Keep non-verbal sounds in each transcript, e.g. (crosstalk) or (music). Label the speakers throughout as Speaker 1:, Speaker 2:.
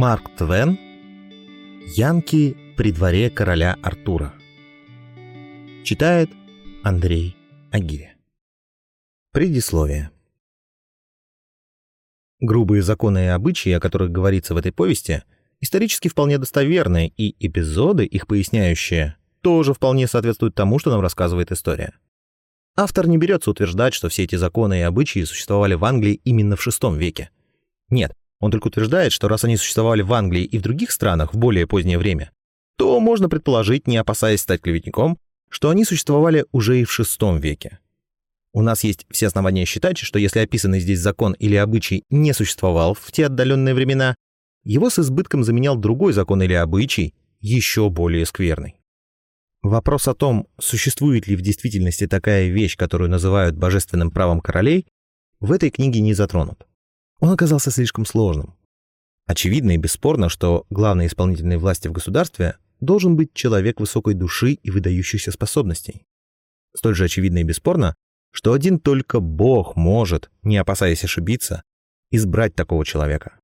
Speaker 1: Марк Твен Янки при дворе короля Артура Читает Андрей Агиря Предисловие Грубые законы и обычаи, о которых говорится в этой повести, исторически вполне достоверны, и эпизоды, их поясняющие, тоже вполне соответствуют тому, что нам рассказывает история. Автор не берется утверждать, что все эти законы и обычаи существовали в Англии именно в VI веке. Нет, он только утверждает, что раз они существовали в Англии и в других странах в более позднее время, то можно предположить, не опасаясь стать клеветником, что они существовали уже и в VI веке. У нас есть все основания считать, что если описанный здесь закон или обычай не существовал в те отдаленные времена, его с избытком заменял другой закон или обычай, еще более скверный. Вопрос о том, существует ли в действительности такая вещь, которую называют божественным правом королей, в этой книге не затронут. Он оказался слишком сложным. Очевидно и бесспорно, что главной исполнительной власти в государстве должен быть человек высокой души и выдающихся способностей. Столь же очевидно и бесспорно, что один только Бог может, не опасаясь ошибиться, избрать такого человека.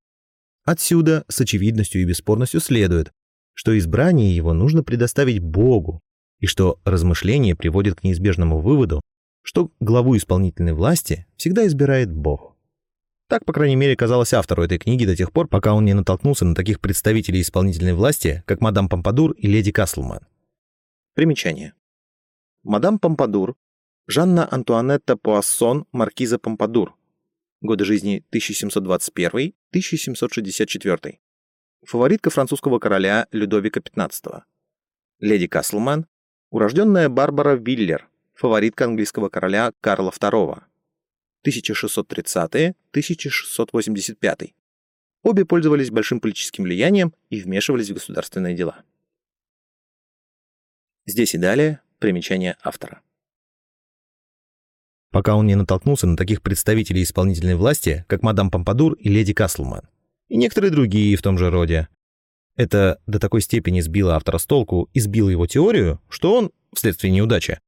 Speaker 1: Отсюда с очевидностью и бесспорностью следует, что избрание его нужно предоставить Богу, и что размышление приводит к неизбежному выводу, что главу исполнительной власти всегда избирает Бог. Так, по крайней мере, казалось автору этой книги до тех пор, пока он не натолкнулся на таких представителей исполнительной власти, как мадам Помпадур и леди Каслман. Примечание. Мадам Помпадур, Жанна Антуанетта Пуассон, маркиза Помпадур. Годы жизни 1721-1764. Фаворитка французского короля Людовика XV. Леди Каслман, урожденная Барбара Виллер, фаворитка английского короля Карла II. 1630-1685. Обе пользовались большим политическим влиянием и вмешивались в государственные дела. Здесь и далее примечание автора. Пока он не натолкнулся на таких представителей исполнительной власти, как мадам Помпадур и леди Каслман, и некоторые другие в том же роде. Это до такой степени сбило автора с толку и сбило его теорию, что он, вследствие неудачи,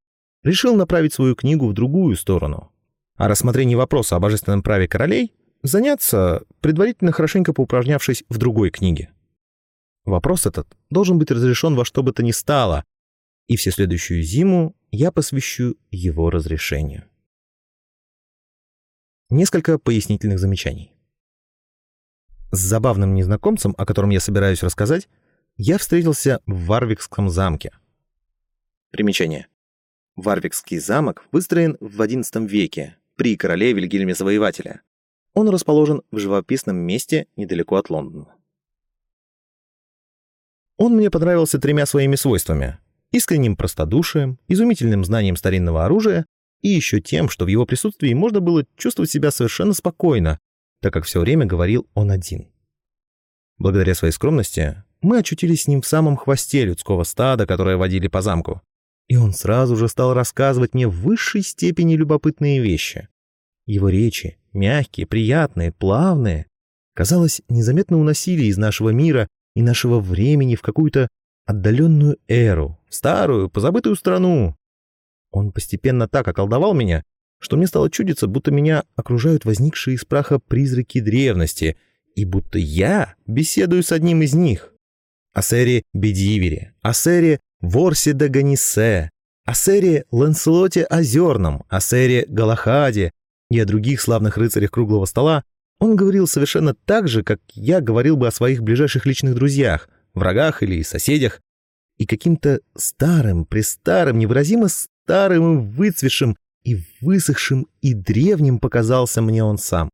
Speaker 1: решил направить свою книгу в другую сторону, а рассмотрение вопроса о божественном праве королей заняться, предварительно хорошенько поупражнявшись в другой книге. Вопрос этот должен быть разрешен во что бы то ни стало, и всю следующую зиму я посвящу его разрешению. Несколько пояснительных замечаний. С забавным незнакомцем, о котором я собираюсь рассказать, я встретился в Варвикском замке. Примечание. Варвикский замок выстроен в XI веке при короле Вильгельме Завоевателя. Он расположен в живописном месте недалеко от Лондона. Он мне понравился тремя своими свойствами. Искренним простодушием, изумительным знанием старинного оружия и еще тем, что в его присутствии можно было чувствовать себя совершенно спокойно, так как все время говорил он один. Благодаря своей скромности мы очутились с ним в самом хвосте людского стада, которое водили по замку, и он сразу же стал рассказывать мне в высшей степени любопытные вещи. Его речи, мягкие, приятные, плавные, казалось, незаметно уносили из нашего мира и нашего времени в какую-то отдаленную эру, старую, позабытую страну. Он постепенно так околдовал меня, что мне стало чудиться, будто меня окружают возникшие из праха призраки древности, и будто я беседую с одним из них. О сэре Бедивере, о сэре Ворсе де Ганисе, о сэре Ланселоте Озерном, о сэре Галахаде и о других славных рыцарях круглого стола, он говорил совершенно так же, как я говорил бы о своих ближайших личных друзьях, врагах или соседях, и каким-то старым, престарым, невыразимо старым и выцветшим, и высохшим, и древним показался мне он сам.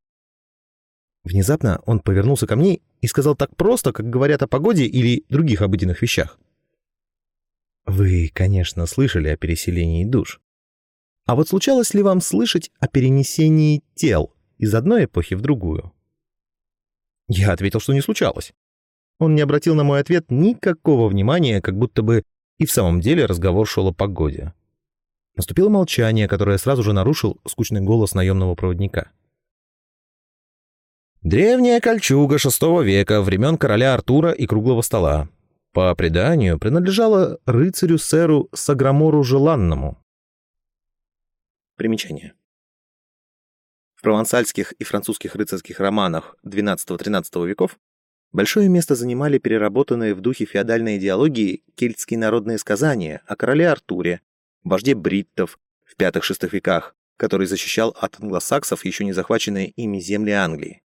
Speaker 1: Внезапно он повернулся ко мне и сказал так просто, как говорят о погоде или других обыденных вещах. Вы, конечно, слышали о переселении душ. А вот случалось ли вам слышать о перенесении тел из одной эпохи в другую? Я ответил, что не случалось. Он не обратил на мой ответ никакого внимания, как будто бы и в самом деле разговор шел о погоде. Наступило молчание, которое сразу же нарушил скучный голос наемного проводника. Древняя кольчуга шестого века, времен короля Артура и круглого стола по преданию, принадлежала рыцарю сэру Саграмору Желанному. Примечание. В провансальских и французских рыцарских романах XII-XIII веков Большое место занимали переработанные в духе феодальной идеологии кельтские народные сказания о короле Артуре, вожде бриттов в V-VI веках, который защищал от англосаксов еще не захваченные ими земли Англии.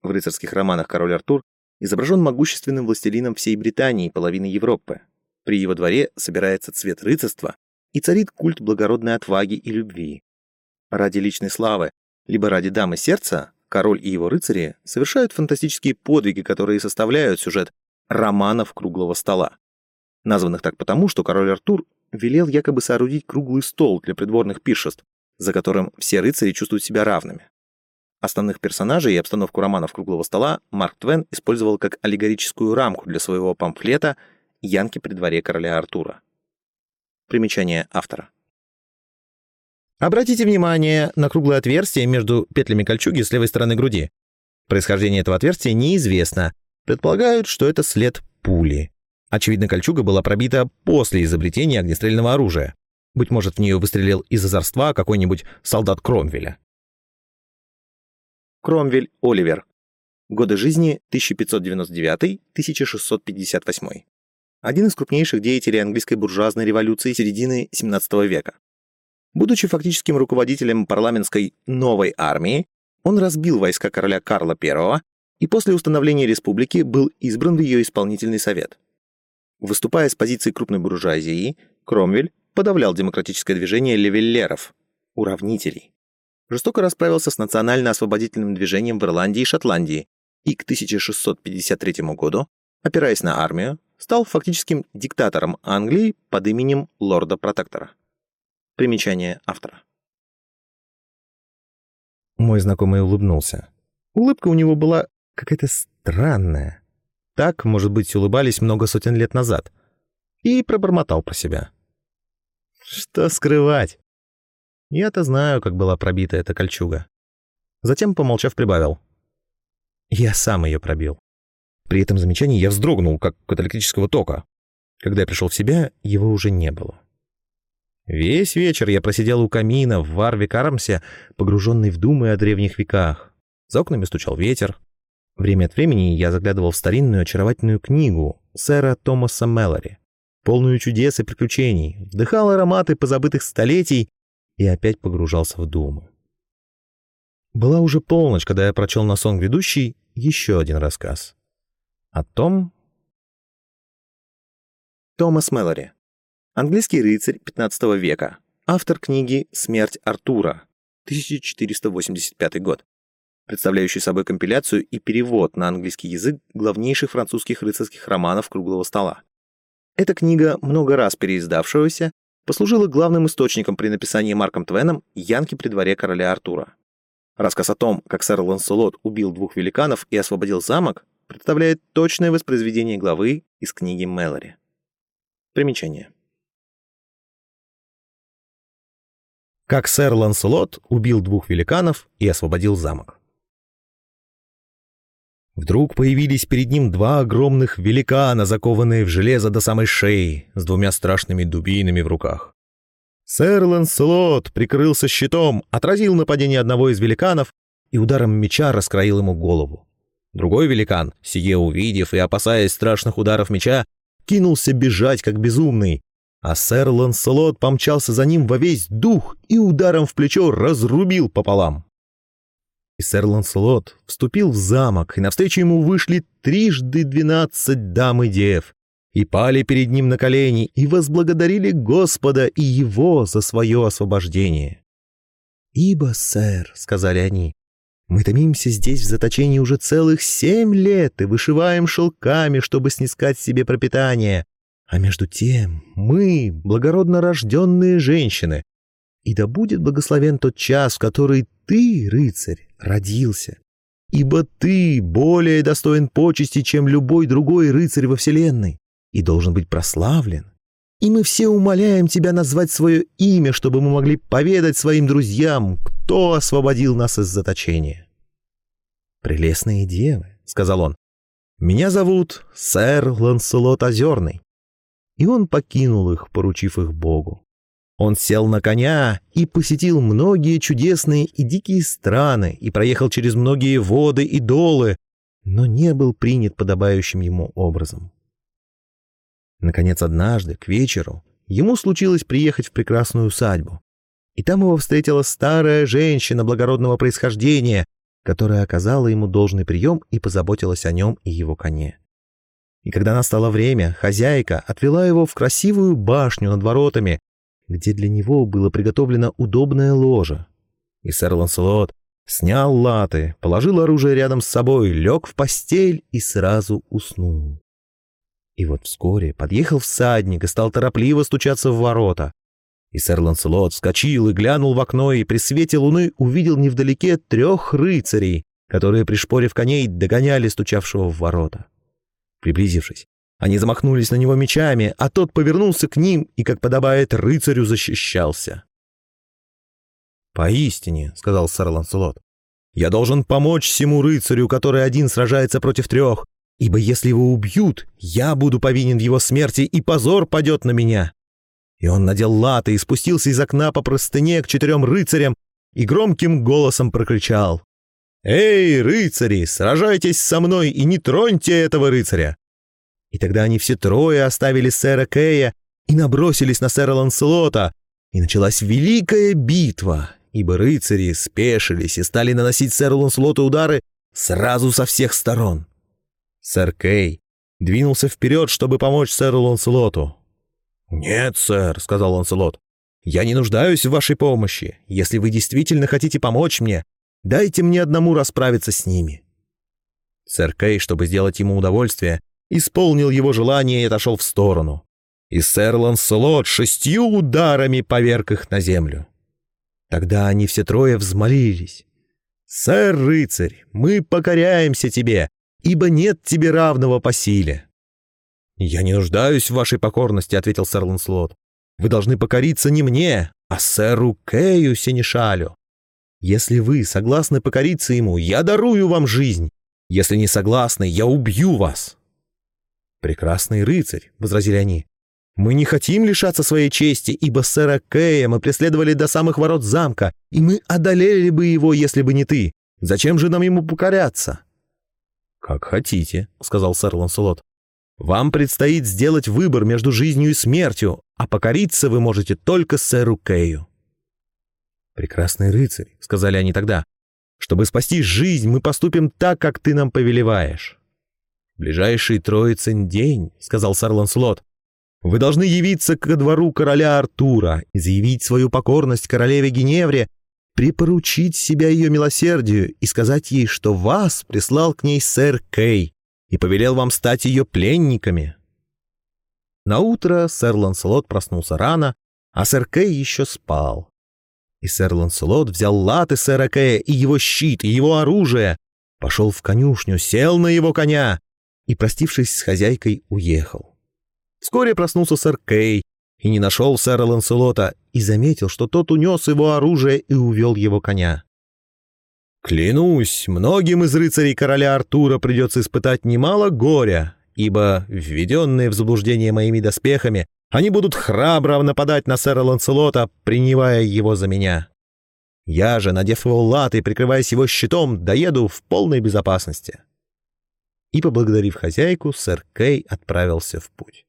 Speaker 1: В рыцарских романах король Артур изображен могущественным властелином всей Британии и половины Европы. При его дворе собирается цвет рыцарства и царит культ благородной отваги и любви. Ради личной славы, либо ради дамы сердца, король и его рыцари совершают фантастические подвиги, которые составляют сюжет романов круглого стола. Названных так потому, что король Артур велел якобы соорудить круглый стол для придворных пиршеств, за которым все рыцари чувствуют себя равными. Основных персонажей и обстановку романов круглого стола Марк Твен использовал как аллегорическую рамку для своего памфлета «Янки при дворе короля Артура». Примечание автора. Обратите внимание на круглое отверстие между петлями кольчуги с левой стороны груди. Происхождение этого отверстия неизвестно. Предполагают, что это след пули. Очевидно, кольчуга была пробита после изобретения огнестрельного оружия. Быть может, в нее выстрелил из озорства какой-нибудь солдат Кромвеля. Кромвель Оливер. Годы жизни 1599-1658. Один из крупнейших деятелей английской буржуазной революции середины XVII века. Будучи фактическим руководителем парламентской «новой армии», он разбил войска короля Карла I и после установления республики был избран в ее исполнительный совет. Выступая с позиции крупной буржуазии, Кромвель подавлял демократическое движение левеллеров, уравнителей. Жестоко расправился с национально-освободительным движением в Ирландии и Шотландии и к 1653 году, опираясь на армию, стал фактическим диктатором Англии под именем лорда-протектора. Примечание автора. Мой знакомый улыбнулся. Улыбка у него была какая-то странная. Так, может быть, улыбались много сотен лет назад. И пробормотал про себя. Что скрывать? Я-то знаю, как была пробита эта кольчуга. Затем, помолчав, прибавил. Я сам ее пробил. При этом замечании я вздрогнул, как от электрического тока. Когда я пришел в себя, его уже не было. Весь вечер я просидел у камина в Варве Кармсе, погруженный в думы о древних веках. За окнами стучал ветер. Время от времени я заглядывал в старинную очаровательную книгу сэра Томаса Мэллори, полную чудес и приключений, вдыхал ароматы позабытых столетий и опять погружался в думы. Была уже полночь, когда я прочел на сон ведущий еще один рассказ. О том... Томас Мэллори. Английский рыцарь XV века. Автор книги «Смерть Артура», 1485 год, представляющий собой компиляцию и перевод на английский язык главнейших французских рыцарских романов круглого стола. Эта книга, много раз переиздавшаяся, послужила главным источником при написании Марком Твеном «Янки при дворе короля Артура». Рассказ о том, как сэр Ланселот убил двух великанов и освободил замок, представляет точное воспроизведение главы из книги Мэлори. Примечание. как сэр Ланселот убил двух великанов и освободил замок. Вдруг появились перед ним два огромных великана, закованные в железо до самой шеи, с двумя страшными дубинами в руках. Сэр Ланселот прикрылся щитом, отразил нападение одного из великанов и ударом меча раскроил ему голову. Другой великан, сие увидев и опасаясь страшных ударов меча, кинулся бежать как безумный, а сэр Ланселот помчался за ним во весь дух и ударом в плечо разрубил пополам. И сэр Ланселот вступил в замок, и навстречу ему вышли трижды двенадцать дам и дев, и пали перед ним на колени, и возблагодарили Господа и его за свое освобождение. «Ибо, сэр, — сказали они, — мы томимся здесь в заточении уже целых семь лет и вышиваем шелками, чтобы снискать себе пропитание, а между тем мы, благородно рожденные женщины, и да будет благословен тот час, в который ты, рыцарь, родился. Ибо ты более достоин почести, чем любой другой рыцарь во вселенной, и должен быть прославлен. И мы все умоляем тебя назвать свое имя, чтобы мы могли поведать своим друзьям, кто освободил нас из заточения. «Прелестные девы», — сказал он, — «меня зовут сэр Ланселот Озерный и он покинул их, поручив их Богу. Он сел на коня и посетил многие чудесные и дикие страны, и проехал через многие воды и долы, но не был принят подобающим ему образом. Наконец, однажды, к вечеру, ему случилось приехать в прекрасную усадьбу, и там его встретила старая женщина благородного происхождения, которая оказала ему должный прием и позаботилась о нем и его коне. И когда настало время, хозяйка отвела его в красивую башню над воротами, где для него было приготовлено удобное ложе. И сэр Ланселот снял латы, положил оружие рядом с собой, лег в постель и сразу уснул. И вот вскоре подъехал всадник и стал торопливо стучаться в ворота. И сэр Ланселот вскочил и глянул в окно, и при свете луны увидел невдалеке трех рыцарей, которые, пришпорив коней, догоняли стучавшего в ворота. Приблизившись, они замахнулись на него мечами, а тот повернулся к ним и, как подобает, рыцарю защищался. «Поистине», — сказал сэр Ланселот, — «я должен помочь всему рыцарю, который один сражается против трех, ибо если его убьют, я буду повинен в его смерти, и позор падет на меня». И он надел латы и спустился из окна по простыне к четырем рыцарям и громким голосом прокричал. «Эй, рыцари, сражайтесь со мной и не троньте этого рыцаря!» И тогда они все трое оставили сэра Кэя и набросились на сэра Ланселота, и началась великая битва, ибо рыцари спешились и стали наносить сэру Ланселоту удары сразу со всех сторон. Сэр Кэй двинулся вперед, чтобы помочь сэру Ланселоту, «Нет, сэр», — сказал Ланселот, — «я не нуждаюсь в вашей помощи. Если вы действительно хотите помочь мне, дайте мне одному расправиться с ними». Сэр Кей, чтобы сделать ему удовольствие, исполнил его желание и отошел в сторону. И сэр Ланселот шестью ударами поверг их на землю. Тогда они все трое взмолились. «Сэр рыцарь, мы покоряемся тебе, ибо нет тебе равного по силе. «Я не нуждаюсь в вашей покорности», — ответил сэр Ланслот. «Вы должны покориться не мне, а сэру Кею Сенешалю. Если вы согласны покориться ему, я дарую вам жизнь. Если не согласны, я убью вас». «Прекрасный рыцарь», — возразили они. «Мы не хотим лишаться своей чести, ибо сэра Кея мы преследовали до самых ворот замка, и мы одолели бы его, если бы не ты. Зачем же нам ему покоряться?» «Как хотите», — сказал сэр Ланселот. Вам предстоит сделать выбор между жизнью и смертью, а покориться вы можете только сэру Кэю». «Прекрасный рыцарь», — сказали они тогда, — «чтобы спасти жизнь, мы поступим так, как ты нам повелеваешь». «Ближайший троицын день», — сказал сэр Ланслот, — «вы должны явиться ко двору короля Артура и заявить свою покорность королеве Геневре, припоручить себя ее милосердию и сказать ей, что вас прислал к ней сэр Кей, и повелел вам стать ее пленниками». На утро сэр Ланселот проснулся рано, а сэр Кэй еще спал. И сэр Ланселот взял латы сэра Кэя и его щит, и его оружие, пошел в конюшню, сел на его коня и, простившись с хозяйкой, уехал. Вскоре проснулся сэр Кэй и не нашел сэра Ланселота и заметил, что тот унес его оружие и увел его коня. Клянусь, многим из рыцарей короля Артура придется испытать немало горя, ибо, введенные в заблуждение моими доспехами, они будут храбро нападать на сэра Ланселота, принимая его за меня. Я же, надев его латы и прикрываясь его щитом, доеду в полной безопасности. И, поблагодарив хозяйку, сэр Кей отправился в путь.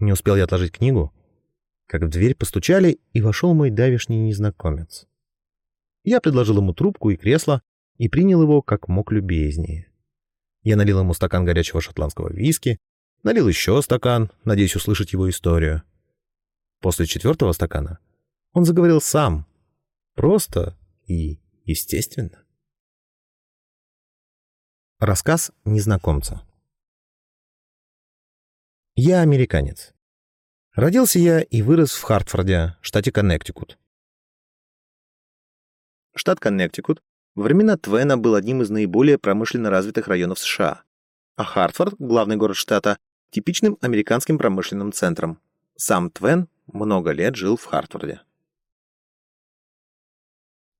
Speaker 1: Не успел я отложить книгу, как в дверь постучали, и вошел мой давишний незнакомец. Я предложил ему трубку и кресло и принял его как мог любезнее. Я налил ему стакан горячего шотландского виски, налил еще стакан, надеясь услышать его историю. После четвертого стакана он заговорил сам, просто и естественно. Рассказ незнакомца. Я американец. Родился я и вырос в Хартфорде, штате Коннектикут. Штат Коннектикут во времена Твена был одним из наиболее промышленно развитых районов США, а Хартфорд, главный город штата, типичным американским промышленным центром. Сам Твен много лет жил в Хартфорде.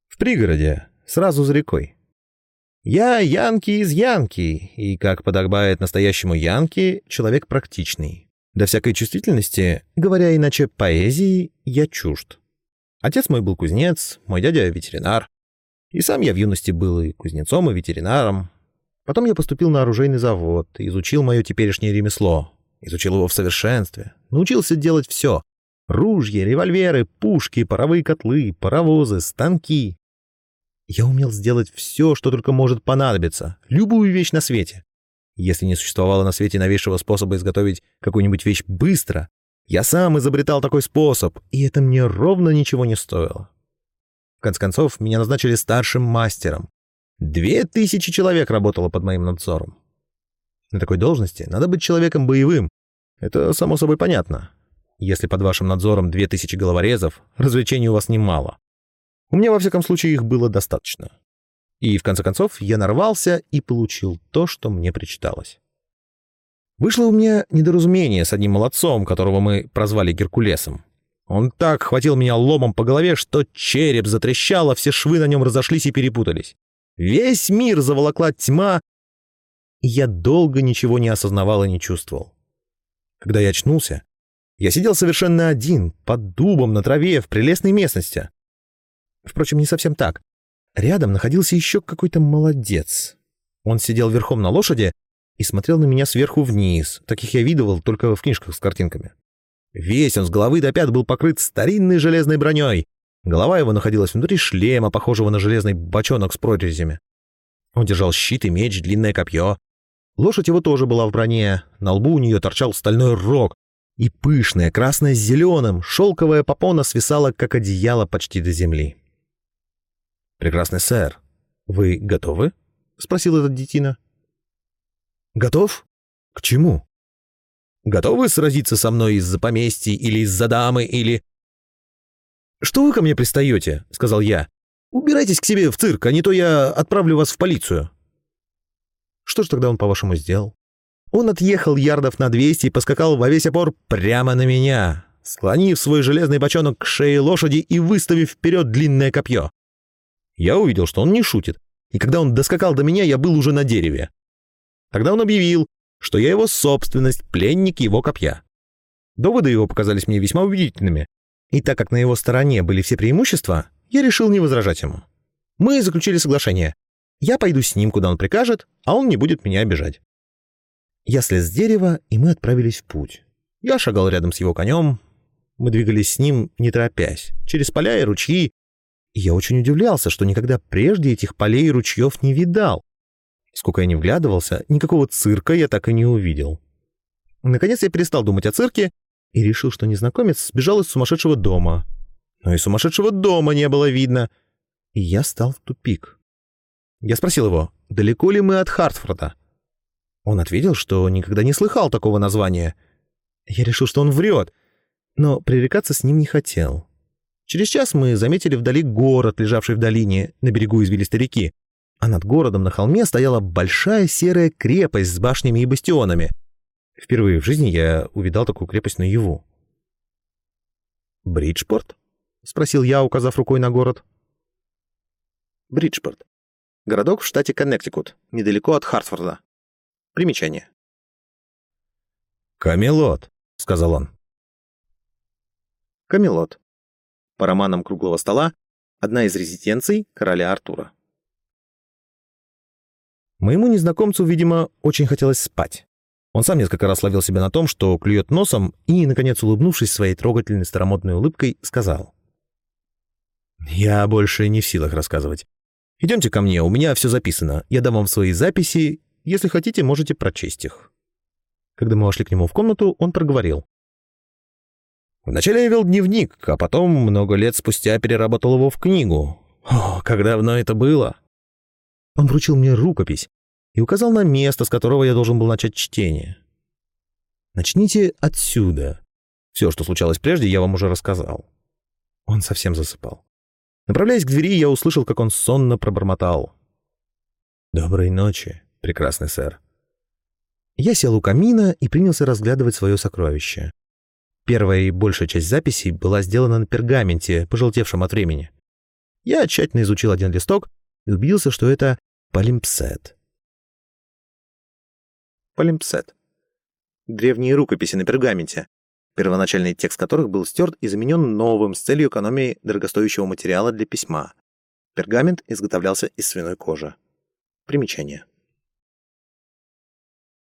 Speaker 1: В пригороде, сразу за рекой. Я Янки из Янки, и, как подобает настоящему Янки, человек практичный. До всякой чувствительности, говоря иначе поэзии, я чужд. Отец мой был кузнец, мой дядя — ветеринар. И сам я в юности был и кузнецом, и ветеринаром. Потом я поступил на оружейный завод, изучил мое теперешнее ремесло, изучил его в совершенстве, научился делать все. Ружья, револьверы, пушки, паровые котлы, паровозы, станки. Я умел сделать все, что только может понадобиться, любую вещь на свете. Если не существовало на свете новейшего способа изготовить какую-нибудь вещь быстро, я сам изобретал такой способ, и это мне ровно ничего не стоило. В конце концов, меня назначили старшим мастером. Две тысячи человек работало под моим надзором. На такой должности надо быть человеком боевым. Это само собой понятно. Если под вашим надзором две тысячи головорезов, развлечений у вас немало. У меня, во всяком случае, их было достаточно. И, в конце концов, я нарвался и получил то, что мне причиталось. Вышло у меня недоразумение с одним молодцом, которого мы прозвали Геркулесом. Он так хватил меня ломом по голове, что череп затрещал, а все швы на нем разошлись и перепутались. Весь мир заволокла тьма, и я долго ничего не осознавал и не чувствовал. Когда я очнулся, я сидел совершенно один, под дубом, на траве, в прелестной местности. Впрочем, не совсем так. Рядом находился еще какой-то молодец. Он сидел верхом на лошади и смотрел на меня сверху вниз. Таких я видывал только в книжках с картинками. Весь он с головы до пят был покрыт старинной железной броней. Голова его находилась внутри шлема, похожего на железный бочонок с прорезями. Он держал щит и меч, длинное копье. Лошадь его тоже была в броне, на лбу у нее торчал стальной рог, и пышная, красная с зеленым, шелковая попона свисала, как одеяло почти до земли. «Прекрасный сэр, вы готовы?» — спросил этот детина. «Готов? К чему?» «Готовы сразиться со мной из-за поместья или из-за дамы, или...» «Что вы ко мне пристаете?» — сказал я. «Убирайтесь к себе в цирк, а не то я отправлю вас в полицию». Что ж тогда он, по-вашему, сделал? Он отъехал ярдов на 200 и поскакал во весь опор прямо на меня, склонив свой железный бочонок к шее лошади и выставив вперед длинное копье. Я увидел, что он не шутит, и когда он доскакал до меня, я был уже на дереве. Тогда он объявил, что я его собственность, пленник его копья. Доводы его показались мне весьма убедительными, и так как на его стороне были все преимущества, я решил не возражать ему. Мы заключили соглашение. Я пойду с ним, куда он прикажет, а он не будет меня обижать. Я слез с дерева, и мы отправились в путь. Я шагал рядом с его конем. Мы двигались с ним, не торопясь, через поля и ручьи, я очень удивлялся, что никогда прежде этих полей и ручьев не видал. Сколько я не вглядывался, никакого цирка я так и не увидел. Наконец я перестал думать о цирке и решил, что незнакомец сбежал из сумасшедшего дома. Но и сумасшедшего дома не было видно. И я стал в тупик. Я спросил его, далеко ли мы от Хартфорда. Он ответил, что никогда не слыхал такого названия. Я решил, что он врет, но пререкаться с ним не хотел. Через час мы заметили вдали город, лежавший в долине, на берегу извилистой реки. А над городом на холме стояла большая серая крепость с башнями и бастионами. Впервые в жизни я увидал такую крепость наяву. «Бриджпорт?» — спросил я, указав рукой на город. Бриджпорт. Городок в штате Коннектикут, недалеко от Хартфорда. Примечание.
Speaker 2: «Камелот», — сказал он.
Speaker 1: Камелот по романам круглого стола, одна из резиденций короля Артура. Моему незнакомцу, видимо, очень хотелось спать. Он сам несколько раз ловил себя на том, что клюет носом, и, наконец, улыбнувшись своей трогательной старомодной улыбкой, сказал. «Я больше не в силах рассказывать. Идемте ко мне, у меня все записано. Я дам вам свои записи. Если хотите, можете прочесть их». Когда мы вошли к нему в комнату, он проговорил. Вначале я вел дневник, а потом, много лет спустя, переработал его в книгу. О, как давно это было! Он вручил мне рукопись и указал на место, с которого я должен был начать чтение. «Начните отсюда. Все, что случалось прежде, я вам уже рассказал». Он совсем засыпал. Направляясь к двери, я услышал, как он сонно пробормотал. «Доброй ночи, прекрасный сэр». Я сел у камина и принялся разглядывать свое сокровище. Первая и большая часть записей была сделана на пергаменте, пожелтевшем от времени. Я тщательно изучил один листок и убедился, что это полимпсет. Полимпсет. Древние рукописи на пергаменте, первоначальный текст которых был стерт и заменен новым с целью экономии дорогостоящего материала для письма. Пергамент изготовлялся из свиной кожи. Примечание.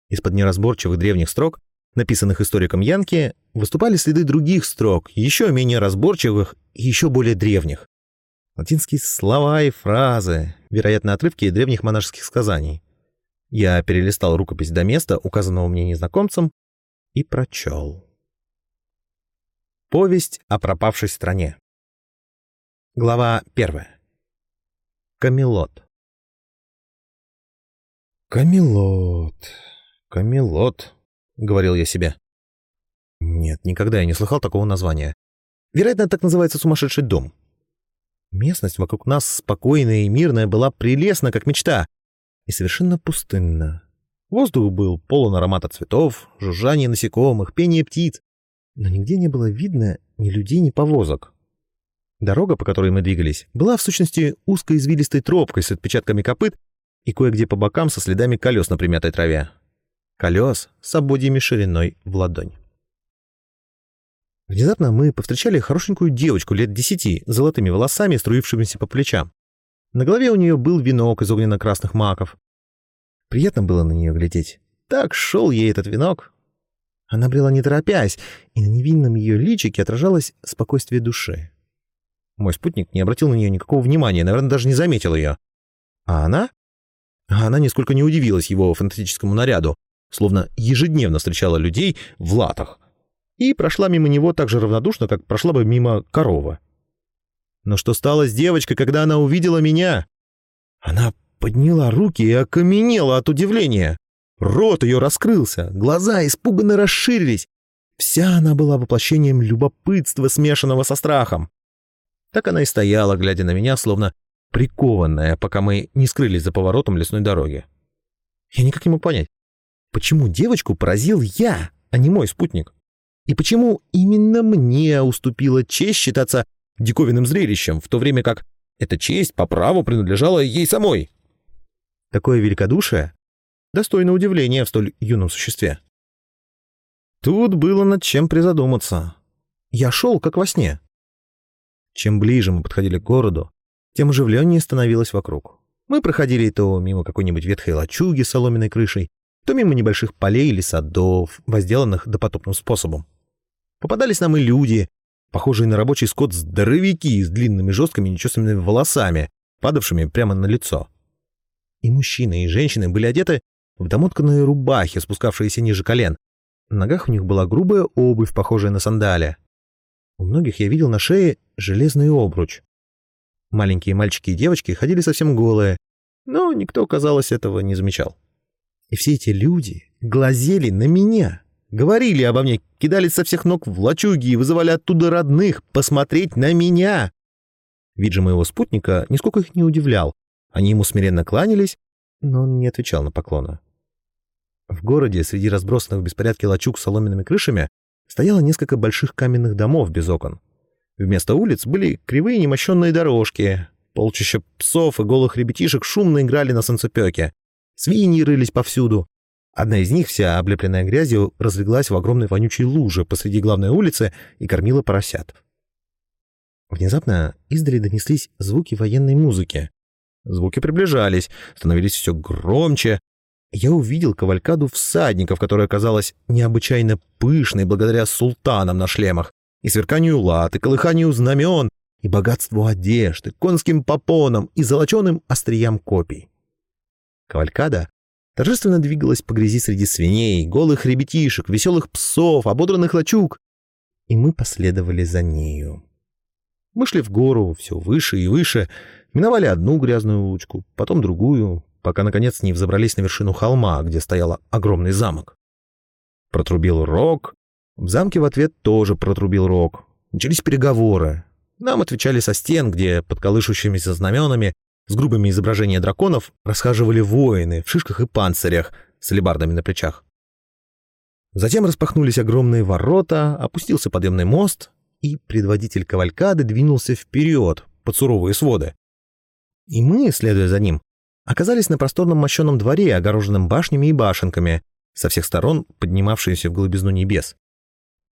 Speaker 1: Из-под неразборчивых древних строк, написанных историком Янки, выступали следы других строк, еще менее разборчивых и еще более древних. Латинские слова и фразы, вероятно, отрывки древних монашеских сказаний. Я перелистал рукопись до места, указанного мне незнакомцем, и прочел. Повесть о пропавшей стране. Глава первая. Камелот. Камелот. Камелот, говорил я себе. Нет, никогда я не слыхал такого названия. Вероятно, так называется сумасшедший дом. Местность вокруг нас спокойная и мирная была прелестна, как мечта, и совершенно пустынна. Воздух был полон аромата цветов, жужжания насекомых, пения птиц, но нигде не было видно ни людей, ни повозок. Дорога, по которой мы двигались, была в сущности узкой извилистой тропкой с отпечатками копыт и кое-где по бокам со следами колес на примятой траве. Колес с ободьями шириной в ладонь. Внезапно мы повстречали хорошенькую девочку лет десяти с золотыми волосами, струившимися по плечам. На голове у нее был венок из огненно-красных маков. Приятно было на нее глядеть. Так шел ей этот венок. Она брела не торопясь, и на невинном ее личике отражалось спокойствие души. Мой спутник не обратил на нее никакого внимания, наверное, даже не заметил ее. А она? А она нисколько не удивилась его фантастическому наряду, словно ежедневно встречала людей в латах, и прошла мимо него так же равнодушно, как прошла бы мимо корова. Но что стало с девочкой, когда она увидела меня? Она подняла руки и окаменела от удивления. Рот ее раскрылся, глаза испуганно расширились. Вся она была воплощением любопытства, смешанного со страхом. Так она и стояла, глядя на меня, словно прикованная, пока мы не скрылись за поворотом лесной дороги. Я никак не мог понять, почему девочку поразил я, а не мой спутник? И почему именно мне уступила честь считаться диковинным зрелищем, в то время как эта честь по праву принадлежала ей самой? Такое великодушие достойно удивления в столь юном существе. Тут было над чем призадуматься. Я шел, как во сне. Чем ближе мы подходили к городу, тем оживленнее становилось вокруг. Мы проходили то мимо какой-нибудь ветхой лачуги с соломенной крышей, то мимо небольших полей или садов, возделанных допотопным способом. Попадались нам и люди, похожие на рабочий скот здоровяки с длинными жесткими нечесанными волосами, падавшими прямо на лицо. И мужчины, и женщины были одеты в домотканные рубахи, спускавшиеся ниже колен. На ногах у них была грубая обувь, похожая на сандали. У многих я видел на шее железный обруч. Маленькие мальчики и девочки ходили совсем голые, но никто, казалось, этого не замечал. И все эти люди глазели на меня, говорили обо мне, кидались со всех ног в лачуги и вызывали оттуда родных посмотреть на меня. Вид же моего спутника нисколько их не удивлял. Они ему смиренно кланялись, но он не отвечал на поклоны. В городе, среди разбросанных в беспорядке лачуг с соломенными крышами, стояло несколько больших каменных домов без окон. Вместо улиц были кривые немощенные дорожки. Полчища псов и голых ребятишек шумно играли на солнцепеке. Свиньи рылись повсюду. Одна из них, вся облепленная грязью, разлеглась в огромной вонючей луже посреди главной улицы и кормила поросят. Внезапно издали донеслись звуки военной музыки. Звуки приближались, становились все громче. Я увидел кавалькаду всадников, которая оказалась необычайно пышной благодаря султанам на шлемах и сверканию лад, и колыханию знамен, и богатству одежды, конским попонам и золоченым остриям копий. Кавалькада торжественно двигалась по грязи среди свиней, голых ребятишек, веселых псов, ободранных лачуг, и мы последовали за нею. Мы шли в гору все выше и выше, миновали одну грязную улочку, потом другую, пока, наконец, не взобрались на вершину холма, где стоял огромный замок. Протрубил рог, в замке в ответ тоже протрубил рог. Начались переговоры. Нам отвечали со стен, где под колышущимися знаменами с грубыми изображениями драконов расхаживали воины в шишках и панцирях с алебардами на плечах. Затем распахнулись огромные ворота, опустился подъемный мост, и предводитель кавалькады двинулся вперед под суровые своды. И мы, следуя за ним, оказались на просторном мощеном дворе, огороженном башнями и башенками, со всех сторон поднимавшиеся в голубизну небес.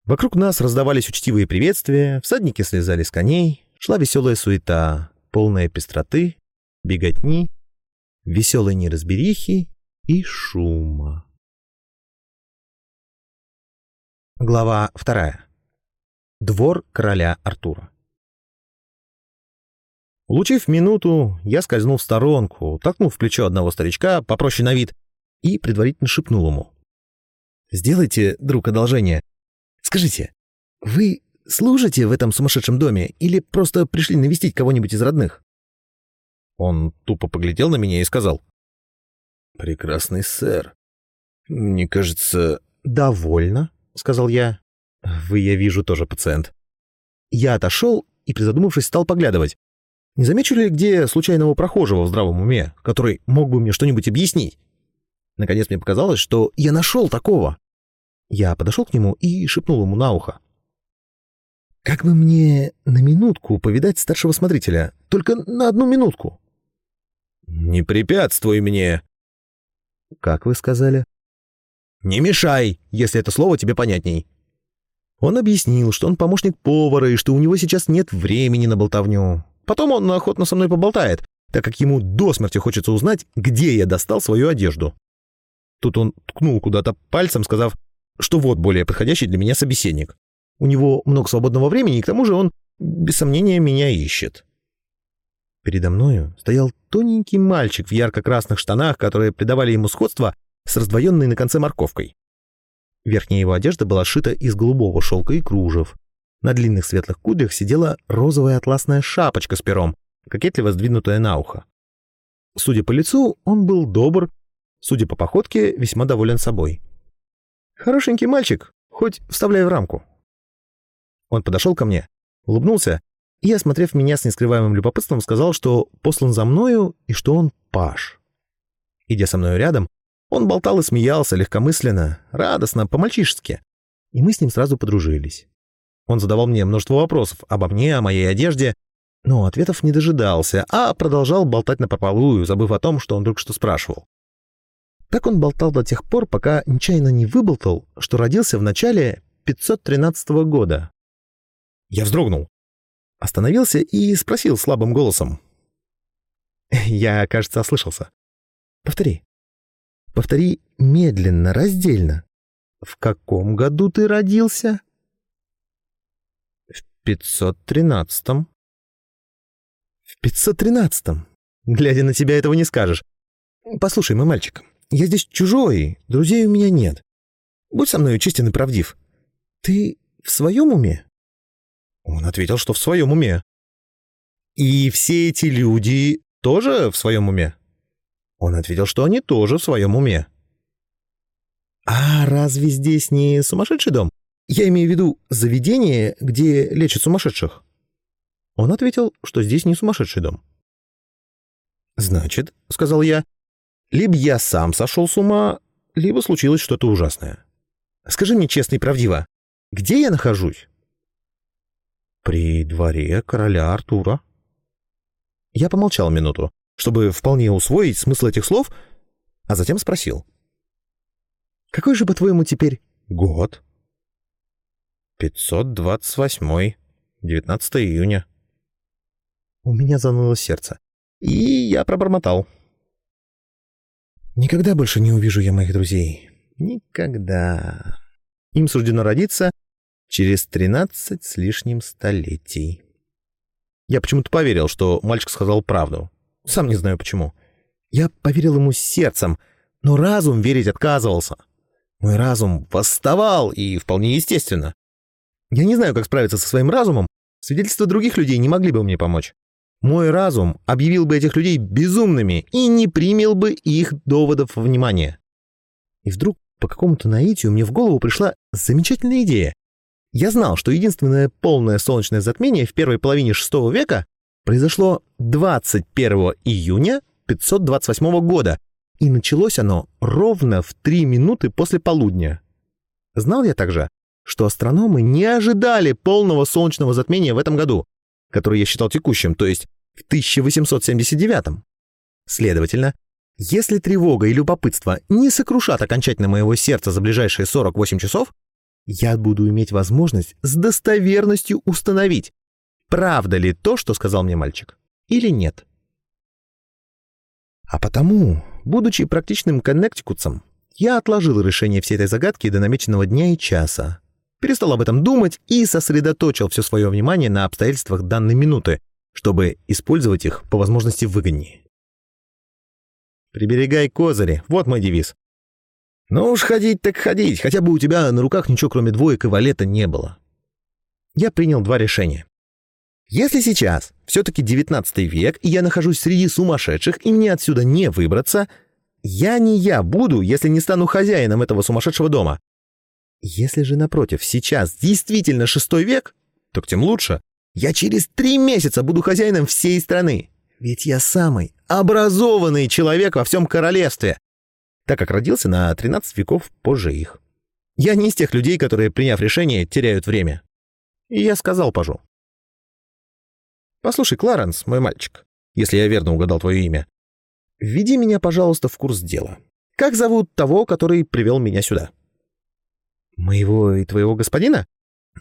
Speaker 1: Вокруг нас раздавались учтивые приветствия, всадники слезали с коней, шла веселая суета, полная пестроты, беготни, веселой неразберихи и шума. Глава вторая. Двор короля Артура. Улучив минуту, я скользнул в сторонку, толкнул в плечо одного старичка, попроще на вид, и предварительно шепнул ему. «Сделайте, друг, одолжение. Скажите, вы служите в этом сумасшедшем доме или просто пришли навестить кого-нибудь из родных?» Он тупо поглядел на меня и сказал.
Speaker 2: «Прекрасный сэр. Мне кажется...»
Speaker 1: «Довольно», — сказал я. «Вы, я вижу, тоже пациент». Я отошел и, призадумавшись, стал поглядывать. Не замечу ли где случайного прохожего в здравом уме, который мог бы мне что-нибудь объяснить? Наконец мне показалось, что я нашел такого. Я подошел к нему и шепнул ему на ухо. «Как бы мне на минутку повидать старшего смотрителя? Только на одну минутку».
Speaker 2: «Не препятствуй мне».
Speaker 1: «Как вы сказали?»
Speaker 2: «Не мешай, если это слово тебе понятней».
Speaker 1: Он объяснил, что он помощник повара и что у него сейчас нет времени на болтовню. Потом он охотно со мной поболтает, так как ему до смерти хочется узнать, где я достал свою одежду. Тут он ткнул куда-то пальцем, сказав, что вот более подходящий для меня собеседник. У него много свободного времени, и к тому же он, без сомнения, меня ищет. Передо мною стоял тоненький мальчик в ярко-красных штанах, которые придавали ему сходство с раздвоенной на конце морковкой. Верхняя его одежда была шита из голубого шелка и кружев. На длинных светлых кудрях сидела розовая атласная шапочка с пером, кокетливо сдвинутая на ухо. Судя по лицу, он был добр, судя по походке, весьма доволен собой. Хорошенький мальчик, хоть вставляй в рамку. Он подошел ко мне, улыбнулся и, осмотрев меня с нескрываемым любопытством, сказал, что послан за мною и что он паш. Идя со мною рядом, он болтал и смеялся легкомысленно, радостно, по-мальчишески. И мы с ним сразу подружились. Он задавал мне множество вопросов обо мне, о моей одежде, но ответов не дожидался, а продолжал болтать напропалую, забыв о том, что он только что спрашивал. Так он болтал до тех пор, пока нечаянно не выболтал, что родился в начале 513 года. Я вздрогнул, остановился и спросил слабым голосом. Я, кажется, ослышался. Повтори. Повтори медленно, раздельно. В каком году ты родился? В 513-м. В 513-м. Глядя на тебя, этого не скажешь. Послушай, мой мальчик, я здесь чужой, друзей у меня нет. Будь со мной честен и правдив. Ты в своем уме? Он ответил, что в своем уме. И все эти люди тоже в своем уме? Он ответил, что они тоже в своем уме. «А разве здесь не сумасшедший дом? Я имею в виду заведение, где лечат сумасшедших». Он ответил, что здесь не сумасшедший дом. «Значит, — сказал я, — либо я сам сошел с ума, либо случилось что-то ужасное. Скажи мне честно и правдиво, где я нахожусь?» «При дворе короля Артура». Я помолчал минуту чтобы вполне усвоить смысл этих слов, а затем спросил. «Какой же, по-твоему, теперь год?» «528, 19 июня». У меня заныло сердце, и я пробормотал. «Никогда больше не увижу я моих друзей. Никогда. Им суждено родиться через тринадцать с лишним столетий». Я почему-то поверил, что мальчик сказал правду. Сам не знаю почему. Я поверил ему сердцем, но разум верить отказывался. Мой разум восставал, и вполне естественно. Я не знаю, как справиться со своим разумом. Свидетельства других людей не могли бы мне помочь. Мой разум объявил бы этих людей безумными и не принял бы их доводов во внимание. И вдруг по какому-то наитию мне в голову пришла замечательная идея. Я знал, что единственное полное солнечное затмение в первой половине VI века произошло 21 июня 528 года, и началось оно ровно в 3 минуты после полудня. Знал я также, что астрономы не ожидали полного солнечного затмения в этом году, который я считал текущим, то есть в 1879. Следовательно, если тревога и любопытство не сокрушат окончательно моего сердца за ближайшие 48 часов, я буду иметь возможность с достоверностью установить, правда ли то, что сказал мне мальчик, или нет. А потому, будучи практичным коннектикутцем, я отложил решение всей этой загадки до намеченного дня и часа. перестал об этом думать и сосредоточил все свое внимание на обстоятельствах данной минуты, чтобы использовать их по возможности выгоднее. «Приберегай козыри» — вот мой девиз. Ну уж ходить так ходить, хотя бы у тебя на руках ничего кроме двоек и валета не было. Я принял два решения. Если сейчас все-таки девятнадцатый век, и я нахожусь среди сумасшедших, и мне отсюда не выбраться, я не я буду, если не стану хозяином этого сумасшедшего дома. Если же, напротив, сейчас действительно шестой век, то тем лучше. Я через три месяца буду хозяином всей страны. Ведь я самый образованный человек во всем королевстве так как родился на 13 веков позже их. Я не из тех людей, которые, приняв решение, теряют время. И я сказал пажу. «Послушай, Кларенс, мой мальчик, если я верно угадал твое имя, введи меня, пожалуйста, в курс дела. Как зовут того, который привел меня сюда?» «Моего и твоего господина?»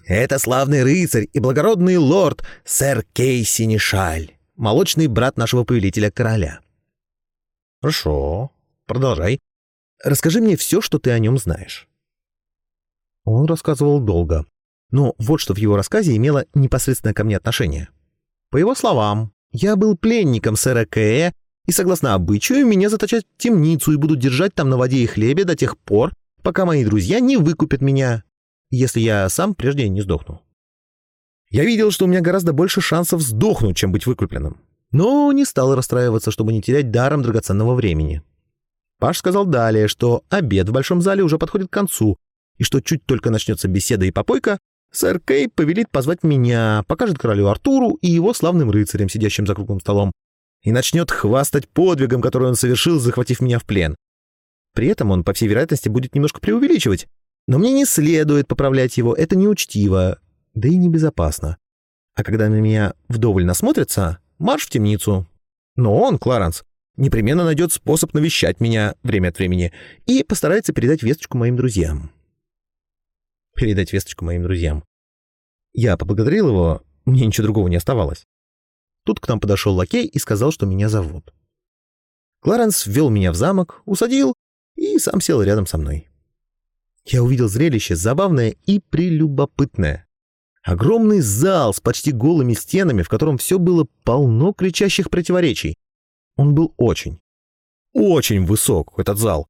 Speaker 1: «Это славный рыцарь и благородный лорд, сэр Кей Синишаль, молочный брат нашего повелителя короля». «Хорошо, продолжай. Расскажи мне все, что ты о нем знаешь». Он рассказывал долго, но вот что в его рассказе имело непосредственное ко мне отношение. По его словам, я был пленником сэра Кэя, и, согласно обычаю, меня заточат в темницу и будут держать там на воде и хлебе до тех пор, пока мои друзья не выкупят меня, если я сам прежде не сдохну. Я видел, что у меня гораздо больше шансов сдохнуть, чем быть выкупленным. Но не стал расстраиваться, чтобы не терять даром драгоценного времени. Паш сказал далее, что обед в большом зале уже подходит к концу, и что чуть только начнется беседа и попойка, сэр Кей повелит позвать меня, покажет королю Артуру и его славным рыцарям, сидящим за круглым столом, и начнет хвастать подвигом, который он совершил, захватив меня в плен. При этом он, по всей вероятности, будет немножко преувеличивать, но мне не следует поправлять его, это неучтиво, да и небезопасно. А когда на меня вдоволь насмотрятся, марш в темницу. Но он, Кларенс, непременно найдет способ навещать меня время от времени и постарается передать весточку моим друзьям. Передать весточку моим друзьям. Я поблагодарил его, мне ничего другого не оставалось. Тут к нам подошел лакей и сказал, что меня зовут. Кларенс ввел меня в замок, усадил и сам сел рядом со мной. Я увидел зрелище забавное и прелюбопытное. Огромный зал с почти голыми стенами, в котором все было полно кричащих противоречий. Он был очень, очень высок, этот зал.